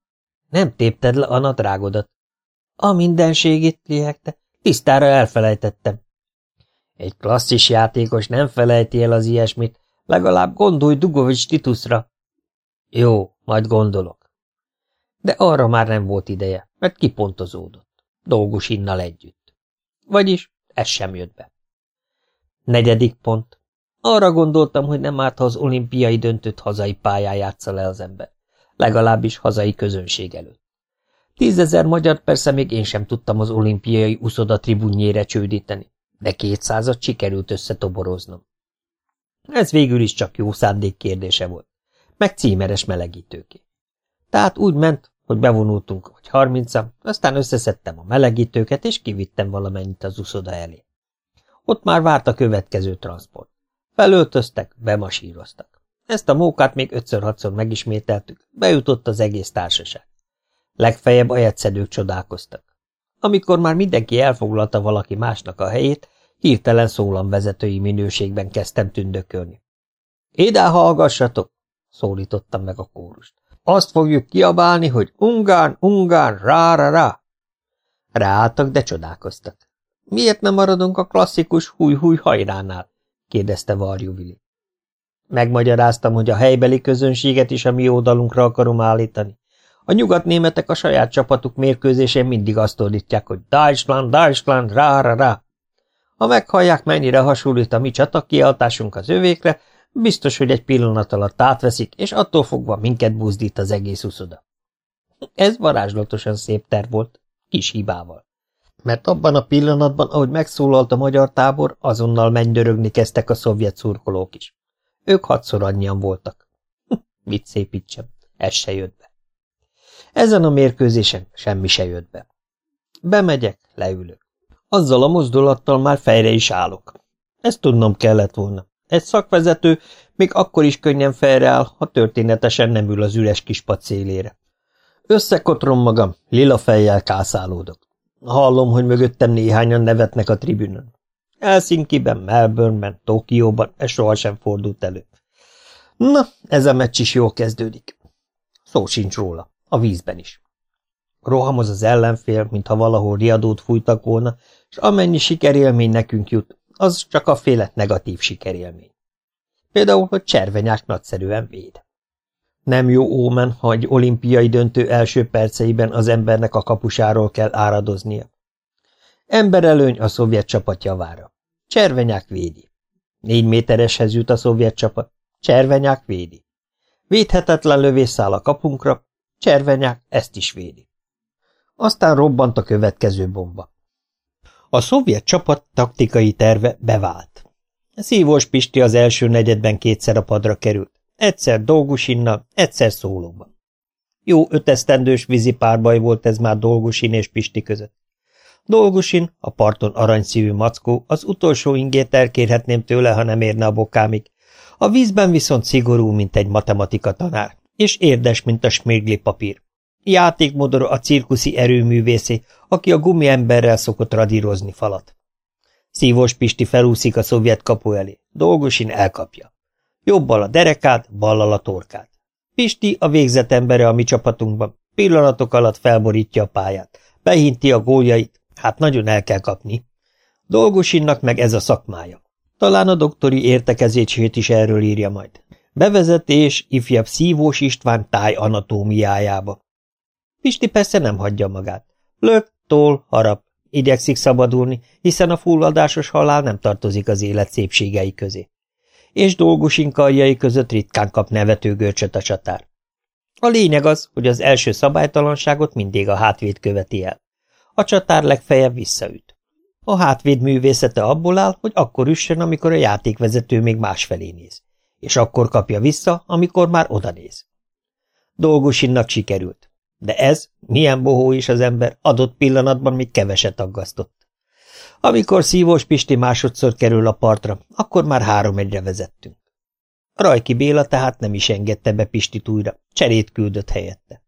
nem tépted le a nadrágodat. A mindenségét, lihegte, tisztára elfelejtettem. Egy klasszis játékos nem felejti el az ilyesmit, legalább gondolj Dugovics Titusra. Jó, majd gondolok. De arra már nem volt ideje, mert kipontozódott. Dolgos innal együtt. Vagyis ez sem jött be. Negyedik pont. Arra gondoltam, hogy nem árt, ha az olimpiai döntőt hazai pályán játsza le az ember. Legalábbis hazai közönség előtt. Tízezer magyar persze még én sem tudtam az olimpiai uszoda tribunjére csődíteni, de kétszázat sikerült összetoboroznom. Ez végül is csak jó szándék kérdése volt, meg címeres melegítőké. Tehát úgy ment, hogy bevonultunk vagy harmincan, aztán összeszedtem a melegítőket, és kivittem valamennyit az uszoda elé. Ott már várt a következő transport. Felöltöztek, bemasíroztak. Ezt a mókát még ötször-hatszor megismételtük, bejutott az egész társaság. Legfeljebb a jetszedők csodálkoztak. Amikor már mindenki elfoglalta valaki másnak a helyét, hirtelen szólamvezetői minőségben kezdtem tündökölni. – Ide hallgassatok! – szólítottam meg a kórust. – Azt fogjuk kiabálni, hogy ungán, ungán, rá, rá, rá! Ráálltak, de csodálkoztak. – Miért nem maradunk a klasszikus húj-húj hajránál? – kérdezte Varjuvili. Megmagyaráztam, hogy a helybeli közönséget is a mi oldalunkra akarom állítani. A nyugatnémetek a saját csapatuk mérkőzésén mindig azt ordítják, hogy Deutschland, Deutschland, rá, rá, rá. Ha meghallják, mennyire hasonlít a mi csatakiáltásunk az övékre, biztos, hogy egy pillanat alatt átveszik, és attól fogva minket buzdít az egész uszoda. Ez varázslatosan szép terv volt, kis hibával. Mert abban a pillanatban, ahogy megszólalt a magyar tábor, azonnal mennydörögni kezdtek a szovjet szurkolók is. Ők hatszor annyian voltak. Mit szépítsem, ez se jött be. Ezen a mérkőzésen semmi se jött be. Bemegyek, leülök. Azzal a mozdulattal már fejre is állok. Ezt tudnom kellett volna. Egy szakvezető még akkor is könnyen áll, ha történetesen nem ül az üres kis szélére. Összekotrom magam, lila fejjel kászálódok. Hallom, hogy mögöttem néhányan nevetnek a tribünön. Helsinki-ben, Melbourne-ben, Tokióban ez sohasem fordult elő. Na, ez a meccs is jól kezdődik. Szó sincs róla, a vízben is. Rohamoz az ellenfél, mintha valahol riadót fújtak volna, és amennyi sikerélmény nekünk jut, az csak a féle negatív sikerélmény. Például, hogy cservenyák nagyszerűen véd. Nem jó ómen, ha egy olimpiai döntő első perceiben az embernek a kapusáról kell áradoznia. Emberelőny a szovjet csapat javára. Cservenyák védi. Négy métereshez jut a szovjet csapat. Cservenyák védi. Védhetetlen lövés száll a kapunkra. Cservenyák ezt is védi. Aztán robbant a következő bomba. A szovjet csapat taktikai terve bevált. Szívós Pisti az első negyedben kétszer a padra került. Egyszer Dolgusinnal, egyszer szólóban. Jó ötesztendős vízipárbaj volt ez már Dolgusin és Pisti között. Dolgusin, a parton aranyszívű mackó, az utolsó ingét elkérhetném tőle, ha nem érne a bokámig. A vízben viszont szigorú, mint egy matematika tanár, és érdes, mint a smérgli papír. Játékmodor a cirkuszi erőművészé, aki a gumiemberrel szokott radírozni falat. Szívós Pisti felúszik a szovjet kapu elé, Dolgosin elkapja. Jobbal a derekát, ballal a torkát. Pisti a végzett embere a mi csapatunkban, pillanatok alatt felborítja a pályát, behinti a góljait, Hát nagyon el kell kapni. Dolgosinnak meg ez a szakmája. Talán a doktori értekezését is erről írja majd. Bevezetés ifjabb Szívós István táj anatómiájába. Pisti persze nem hagyja magát. Lök, tol, harap. Igyekszik szabadulni, hiszen a fulladásos halál nem tartozik az élet szépségei közé. És dolgosin karjai között ritkán kap nevető görcsöt a csatár. A lényeg az, hogy az első szabálytalanságot mindig a hátvéd követi el. A csatár legfeljebb visszaüt. A hátvéd művészete abból áll, hogy akkor üssön, amikor a játékvezető még másfelé néz, és akkor kapja vissza, amikor már oda néz. Dolgosinnak sikerült, de ez, milyen bohó is az ember, adott pillanatban még keveset aggasztott. Amikor szívós Pisti másodszor kerül a partra, akkor már három egyre vezettünk. Rajki Béla tehát nem is engedte be Pistit újra, cserét küldött helyette.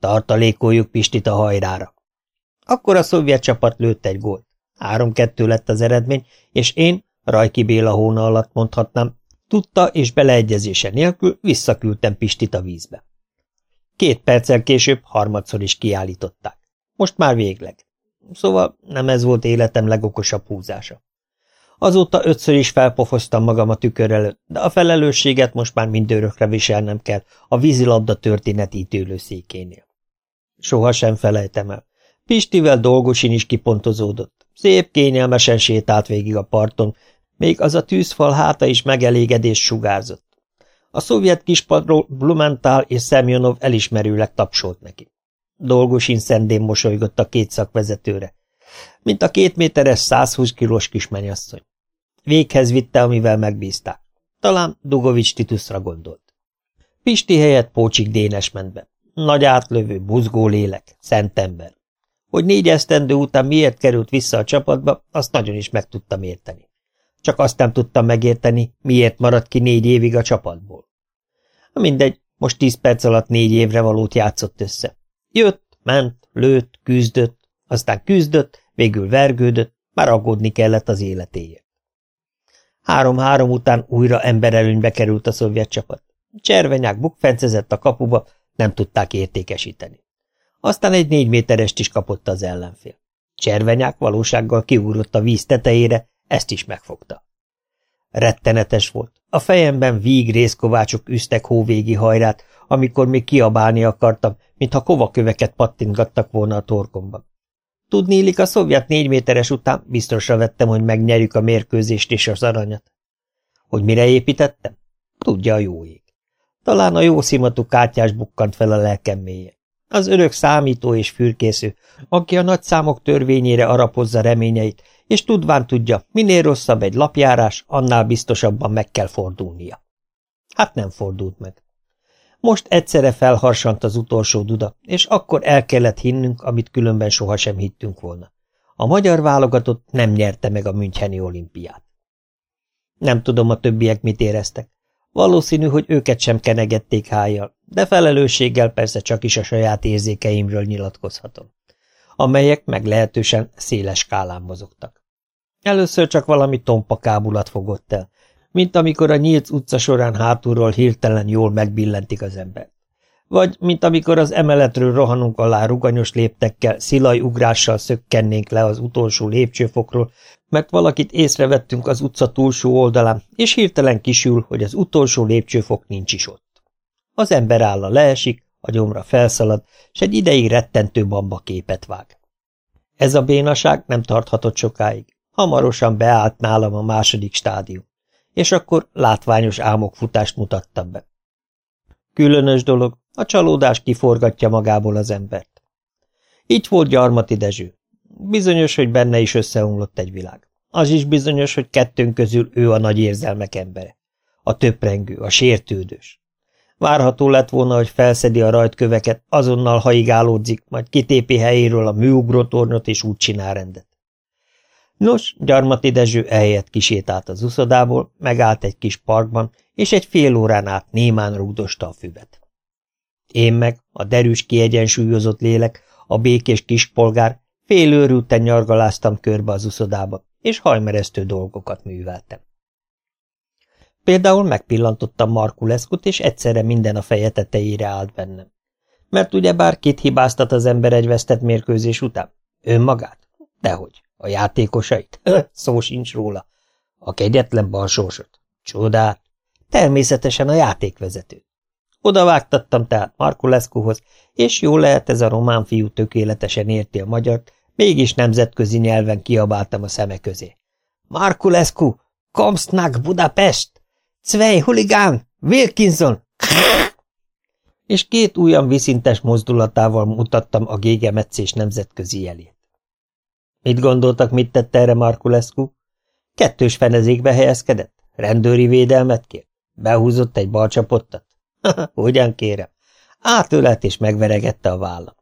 Tartalékoljuk Pistit a hajrára. Akkor a szovjet csapat lőtt egy gólt. Három-kettő lett az eredmény, és én, Rajki Béla hóna alatt mondhatnám, tudta és beleegyezése nélkül visszaküldtem Pistit a vízbe. Két perccel később harmadszor is kiállították. Most már végleg. Szóval nem ez volt életem legokosabb húzása. Azóta ötször is felpofoztam magam a tükör előtt, de a felelősséget most már mindörökre viselnem kell a vízilabda történeti ítélőszékénél. Soha sem felejtem el. Pistivel dolgosin is kipontozódott. Szép, kényelmesen sétált végig a parton, még az a tűzfal háta is megelégedés sugárzott. A szovjet kispadról Blumenthal és Szemjonov elismerőleg tapsolt neki. Dolgosin szendén mosolygott a két szakvezetőre, mint a két méteres 120 kilós kismenyasszony. Véghez vitte, amivel megbízták. Talán Dugovics Titusra gondolt. Pisti helyett Pócsik Dénes ment be. Nagy átlövő, buzgó lélek, szent ember. Hogy négy esztendő után miért került vissza a csapatba, azt nagyon is meg tudtam érteni. Csak azt nem tudtam megérteni, miért maradt ki négy évig a csapatból. Mindegy, most tíz perc alatt négy évre valót játszott össze. Jött, ment, lőtt, küzdött, aztán küzdött, végül vergődött, már aggódni kellett az életéért. Három-három után újra emberelőnybe került a szovjet csapat. Cservenyák bukfencezett a kapuba, nem tudták értékesíteni. Aztán egy négy méterest is kapott az ellenfél. Cservenyák valósággal kiúrott a víz tetejére, ezt is megfogta. Rettenetes volt. A fejemben víg részkovácsok üztek hóvégi hajrát, amikor még kiabálni akartam, mintha kovaköveket pattintgattak volna a torkomban. Tudnélik, a szovjet négy méteres után biztosra vettem, hogy megnyerjük a mérkőzést és az aranyat. Hogy mire építettem? Tudja a jó ég. Talán a jó szimatú kártyás bukkant fel a lelkem mélye. Az örök számító és fürkésző, aki a nagy számok törvényére arapozza reményeit, és tudván tudja, minél rosszabb egy lapjárás, annál biztosabban meg kell fordulnia. Hát nem fordult meg. Most egyszerre felharsant az utolsó duda, és akkor el kellett hinnünk, amit különben sohasem hittünk volna. A magyar válogatott nem nyerte meg a Müncheni olimpiát. Nem tudom, a többiek mit éreztek. Valószínű, hogy őket sem kenegették hájjal, de felelősséggel persze csak is a saját érzékeimről nyilatkozhatom, amelyek meglehetősen széles skálán mozogtak. Először csak valami tompa kábulat fogott el, mint amikor a nyílt utca során hátulról hirtelen jól megbillentik az ember. Vagy, mint amikor az emeletről rohanunk alá ruganyos léptekkel, szilaj ugrással szökkennénk le az utolsó lépcsőfokról, mert valakit észrevettünk az utca túlsó oldalán, és hirtelen kisül, hogy az utolsó lépcsőfok nincs is ott. Az ember álla leesik, a gyomra felszalad, s egy ideig rettentő bamba képet vág. Ez a bénaság nem tarthatott sokáig. Hamarosan beállt nálam a második stádium és akkor látványos álmokfutást mutattam be. Különös dolog, a csalódás kiforgatja magából az embert. Így volt Gyarmati Dezső. Bizonyos, hogy benne is összeomlott egy világ. Az is bizonyos, hogy kettőnk közül ő a nagy érzelmek embere. A töprengő, a sértődős. Várható lett volna, hogy felszedi a rajtköveket, azonnal haigálódzik, majd kitépi helyéről a műugrótornot és úgy csinál rendet. Nos, Gyarmati Dezső ehelyett kisétált az uszodából, megállt egy kis parkban, és egy fél órán át némán rúgdosta a füvet. Én meg, a derűs kiegyensúlyozott lélek, a békés kispolgár, félőrülten nyargaláztam körbe az uszodába, és hajmeresztő dolgokat műveltem. Például megpillantottam Markuleszkut, és egyszerre minden a feje tetejére állt bennem. Mert ugyebár kit hibáztat az ember egy vesztett mérkőzés után? Önmagát? Dehogy. A játékosait? Szó sincs róla. A kegyetlen balsósot. Csodát. Természetesen a játékvezető. Oda vágtattam tehát Markulescuhoz, és jó lehet ez a román fiú tökéletesen érti a magyart, mégis nemzetközi nyelven kiabáltam a szeme közé. Markulescu, Komsznak Budapest! Zwei huligán! Wilkinson! és két újabb viszintes mozdulatával mutattam a gégemetszés nemzetközi jelét. Mit gondoltak, mit tett erre Markulescu? Kettős fenezékbe helyezkedett? Rendőri védelmet kér? Behúzott egy balcsapottat? Hogyan kérem? Átölelt és megveregette a vállam.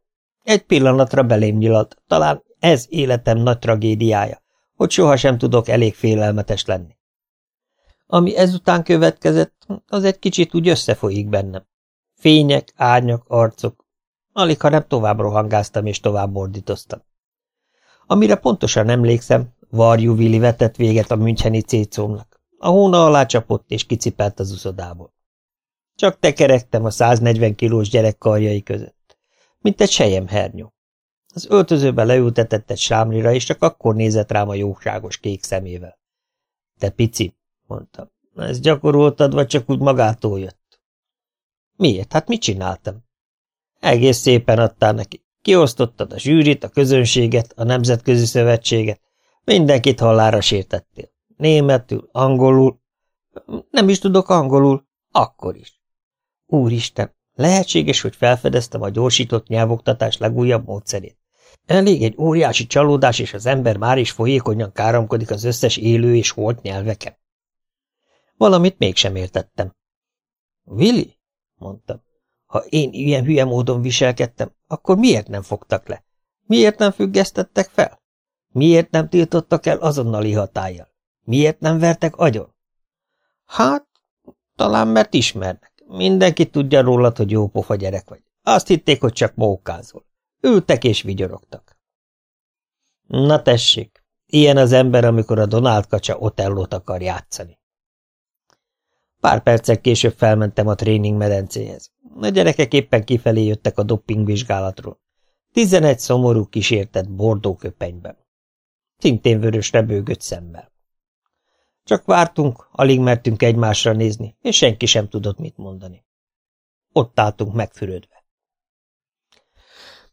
Egy pillanatra belém nyilalt, talán ez életem nagy tragédiája, hogy sohasem tudok elég félelmetes lenni. Ami ezután következett, az egy kicsit úgy összefolyik bennem. Fények, árnyak, arcok. Alig, ha nem tovább rohangáztam és tovább bordítoztam. Amire pontosan emlékszem, Varjú Vili vetett véget a müncheni cécómnak. A hóna alá csapott és kicipelt az uszodából. Csak tekerektem a 140 kilós gyerek karjai között, mint egy sejem hernyó. Az öltözőbe leültetett egy sámlira, és csak akkor nézett rám a jóságos kék szemével. Te pici, mondtam, ezt gyakoroltad, vagy csak úgy magától jött? Miért? Hát mit csináltam? Egész szépen adtál neki. Kiosztottad a zsűrit, a közönséget, a nemzetközi szövetséget. Mindenkit hallára sértettél. Németül, angolul. Nem is tudok angolul. Akkor is. Úristen, lehetséges, hogy felfedeztem a gyorsított nyelvoktatás legújabb módszerét. Elég egy óriási csalódás, és az ember már is folyékonyan káromkodik az összes élő és holt nyelveken. Valamit mégsem értettem. Willy? mondtam. Ha én ilyen hülye módon viselkedtem, akkor miért nem fogtak le? Miért nem függesztettek fel? Miért nem tiltottak el azonnali hatállyal? Miért nem vertek agyon? Hát, talán mert ismernek. Mindenki tudja rólad, hogy jó pofa gyerek vagy. Azt hitték, hogy csak mókázol. Ültek és vigyorogtak. Na tessék, ilyen az ember, amikor a Donald kacsa Otellót akar játszani. Pár percek később felmentem a tréning medencéhez. A gyerekek éppen kifelé jöttek a doppingvizsgálatról. Tizenegy szomorú kísértett bordó köpenyben. Szintén vörös rebőgött szemmel. Csak vártunk, alig mertünk egymásra nézni, és senki sem tudott mit mondani. Ott álltunk megfürödve.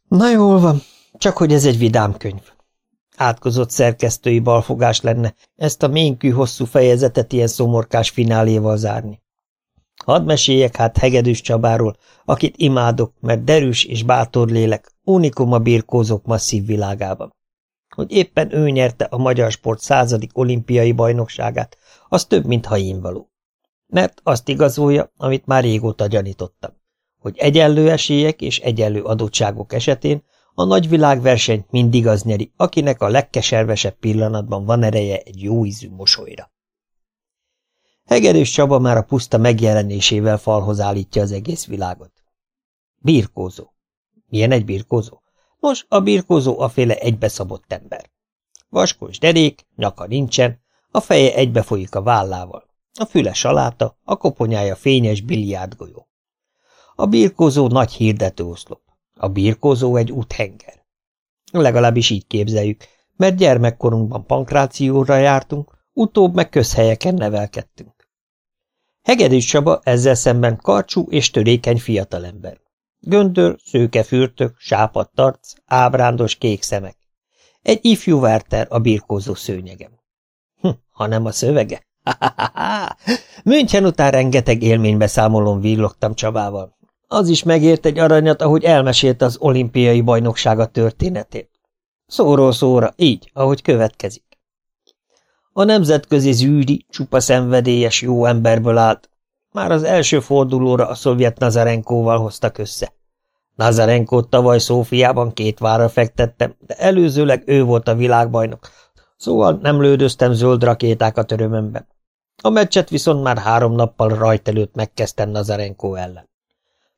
Na jól van, csak hogy ez egy vidám könyv. Átkozott szerkesztői balfogás lenne ezt a ménkű hosszú fejezetet ilyen szomorkás fináléval zárni. Hadd meséljek hát Hegedűs Csabáról, akit imádok, mert derűs és bátor lélek, unikum a birkózók masszív világában. Hogy éppen ő nyerte a magyar sport századik olimpiai bajnokságát, az több, mint való. Mert azt igazolja, amit már régóta gyanítottam, hogy egyenlő esélyek és egyenlő adottságok esetén a nagyvilágversenyt mindig az nyeri, akinek a legkeservesebb pillanatban van ereje egy jó ízű mosolyra. Hegerős Csaba már a puszta megjelenésével falhoz állítja az egész világot. Birkózó. Milyen egy birkózó? Nos, a birkózó a féle egybeszabott ember. Vaskos derék, nyaka nincsen, a feje egybefolyik a vállával. A füle saláta, a koponyája fényes biliárdgolyó. A birkózó nagy hirdető oszlop. A birkózó egy úthenger. Legalábbis így képzeljük, mert gyermekkorunkban pankrációra jártunk, utóbb meg közhelyeken nevelkedtünk. Hegedűs Csaba ezzel szemben karcsú és törékeny fiatalember. Göndör, szőke fürtök, sápadt arc, ábrándos kék szemek. Egy ifjú Werther a birkózó szőnyegem. Hm, hanem a szövege. München után rengeteg élménybeszámolón villogtam Csabával. Az is megért egy aranyat, ahogy elmesélte az olimpiai bajnoksága történetét. Szóról szóra, így, ahogy következik. A nemzetközi zűri csupa szenvedélyes jó emberből állt. Már az első fordulóra a szovjet Nazarenkóval hoztak össze. Nazarenkót tavaly Szófiában két vára fektettem, de előzőleg ő volt a világbajnok, szóval nem lődöztem zöld rakétákat örömömben. A meccset viszont már három nappal rajt előtt megkezdtem Nazarenko ellen.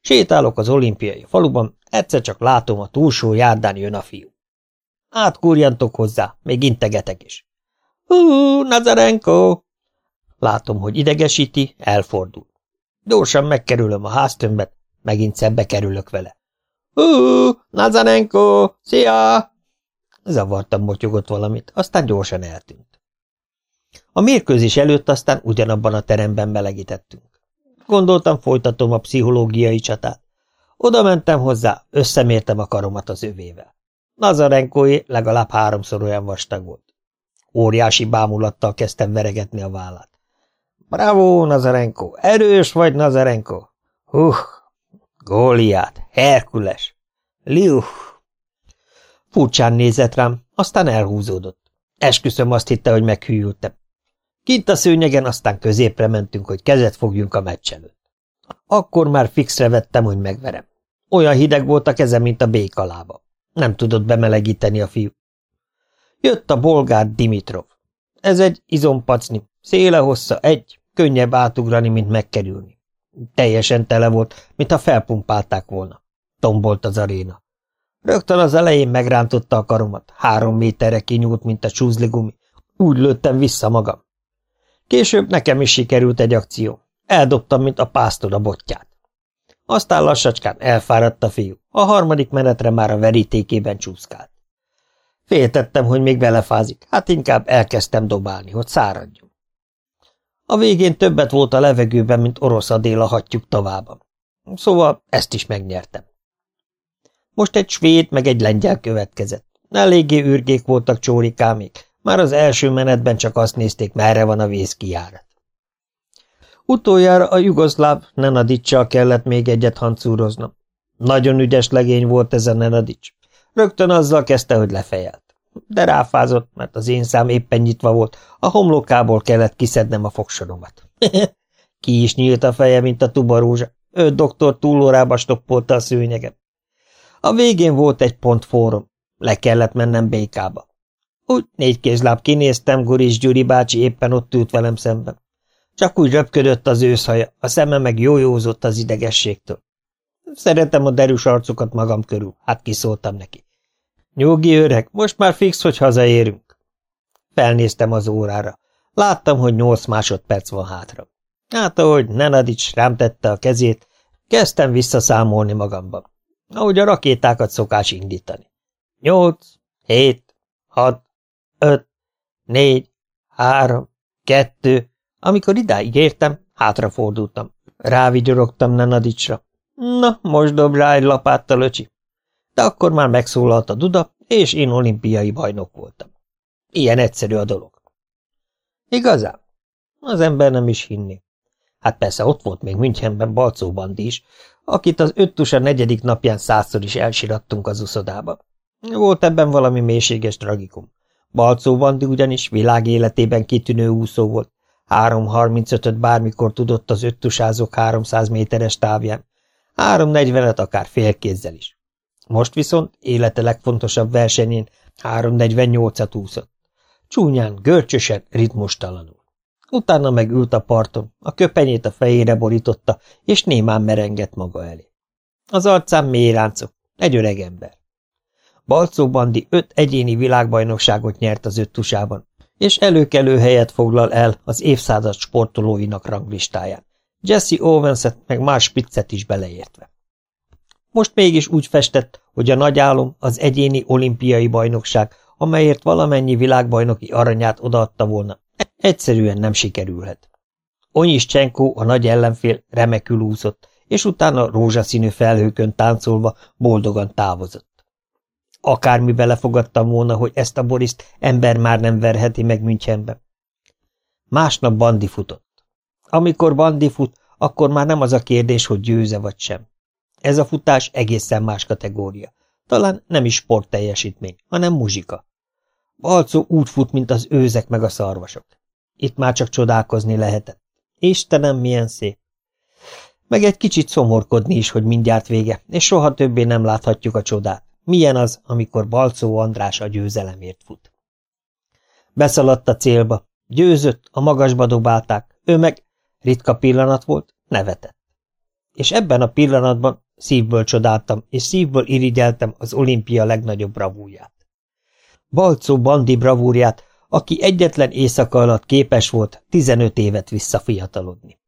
Sétálok az olimpiai faluban, egyszer csak látom, a túlsó járdán jön a fiú. Átkurjantok hozzá, még integetek is. Hú, Nazarenko! Látom, hogy idegesíti, elfordul. Gyorsan megkerülöm a háztömbet, megint szembe kerülök vele. Hú, Nazarenko, szia! Zavartam motyogott valamit, aztán gyorsan eltűnt. A mérkőzés előtt aztán ugyanabban a teremben melegítettünk. Gondoltam, folytatom a pszichológiai csatát. Oda mentem hozzá, összemértem a karomat az övével. Nazarenkói legalább háromszor olyan vastag volt. Óriási bámulattal kezdtem veregetni a vállát. Bravo, Nazarenko! Erős vagy, Nazarenko! Huh! Góliát! Herkules! Liuh! Furcsán nézett rám, aztán elhúzódott. Esküszöm azt hitte, hogy meghűltem. Kint a szőnyegen aztán középre mentünk, hogy kezet fogjunk a meccs előtt. Akkor már fixre vettem, hogy megverem. Olyan hideg volt a keze, mint a békalába. Nem tudott bemelegíteni a fiú. Jött a bolgár Dimitrov. Ez egy izompacni, széle hossza egy, könnyebb átugrani, mint megkerülni. Teljesen tele volt, mintha felpumpálták volna. Tombolt az aréna. Rögtön az elején megrántotta a karomat, három méterre kinyúlt, mint a csúzligumi. Úgy lőttem vissza magam. Később nekem is sikerült egy akció. Eldobtam, mint a pásztor a botját. Aztán lassacskán elfáradt a fiú. A harmadik menetre már a verítékében csúszkált. Féltettem, hogy még belefázik, hát inkább elkezdtem dobálni, hogy száradjon. A végén többet volt a levegőben, mint orosz a dél a hattyúk. Szóval ezt is megnyertem. Most egy svéd meg egy lengyel következett. Eléggé ürgék voltak csórikámék, már az első menetben csak azt nézték, merre van a vészkijárat. Utoljára a jugoszláv Nenadicsal kellett még egyet hancúroznom. Nagyon ügyes legény volt ez a Nenadics. Rögtön azzal kezdte, hogy lefejelt. De ráfázott, mert az én szám éppen nyitva volt, a homlokából kellett kiszednem a fogsoromat. Ki is nyílt a feje, mint a tubarózsa. Ő doktor túlórába stoppolta a szőnyegem. A végén volt egy pont fórum. Le kellett mennem békába. Úgy négy kézláb kinéztem, Guris Gyuri bácsi éppen ott ült velem szemben. Csak úgy röpködött az őszhaja, a szeme meg jójózott az idegességtől. Szeretem a derűs arcokat magam körül, hát kiszóltam neki. Nyugi öreg, most már fix, hogy hazaérünk. Felnéztem az órára. Láttam, hogy nyolc másodperc van hátra. Hát, ahogy Nenadics rám tette a kezét, kezdtem visszaszámolni magamban, ahogy a rakétákat szokás indítani. Nyolc, hét, hat, öt, négy, három, kettő. Amikor idáig értem, hátrafordultam. Rávigyorogtam Nenadicsra. Na, most dob rá egy lapáttal, öcsi. De akkor már megszólalt a duda, és én olimpiai bajnok voltam. Ilyen egyszerű a dolog. Igazán? Az ember nem is hinni. Hát persze ott volt még Münchenben Balcó Bandi is, akit az öttusa negyedik napján százszor is elsirattunk az uszodába. Volt ebben valami mélységes tragikum. Balcó Bandi ugyanis világ életében kitűnő úszó volt. 3.35-öt bármikor tudott az öttusázók 300 méteres távján, 3.40-et akár félkézzel is. Most viszont élete legfontosabb versenyén 3.48-at úszott. Csúnyán, görcsösen, ritmustalanul. Utána megült a parton, a köpenyét a fejére borította, és némán merengett maga elé. Az arcán mély ráncok, egy öreg ember. Balcó Bandi öt egyéni világbajnokságot nyert az öttusában, és előkelő helyet foglal el az évszázad sportolóinak ranglistáján, Jesse Owenset meg más spiccet is beleértve. Most mégis úgy festett, hogy a nagy álom az egyéni olimpiai bajnokság, amelyért valamennyi világbajnoki aranyát odaadta volna, egyszerűen nem sikerülhet. Csenkó, a nagy ellenfél, remekül úszott, és utána rózsaszínű felhőkön táncolva boldogan távozott. Akármi belefogadtam volna, hogy ezt a Boriszt ember már nem verheti meg Münchenbe. Másnap Bandi futott. Amikor Bandi fut, akkor már nem az a kérdés, hogy győze vagy sem. Ez a futás egészen más kategória. Talán nem is sportteljesítmény, hanem muzsika. Balcó úgy fut, mint az őzek meg a szarvasok. Itt már csak csodálkozni lehetett. Istenem, milyen szép! Meg egy kicsit szomorkodni is, hogy mindjárt vége, és soha többé nem láthatjuk a csodát. Milyen az, amikor Balcó András a győzelemért fut. Beszaladt a célba, győzött, a magasba dobálták, ő meg, ritka pillanat volt, nevetett. És ebben a pillanatban Szívből csodáltam, és szívből irigyeltem az olimpia legnagyobb bravúját. Balcó Bandi bravúrját, aki egyetlen éjszaka alatt képes volt 15 évet visszafiatalodni.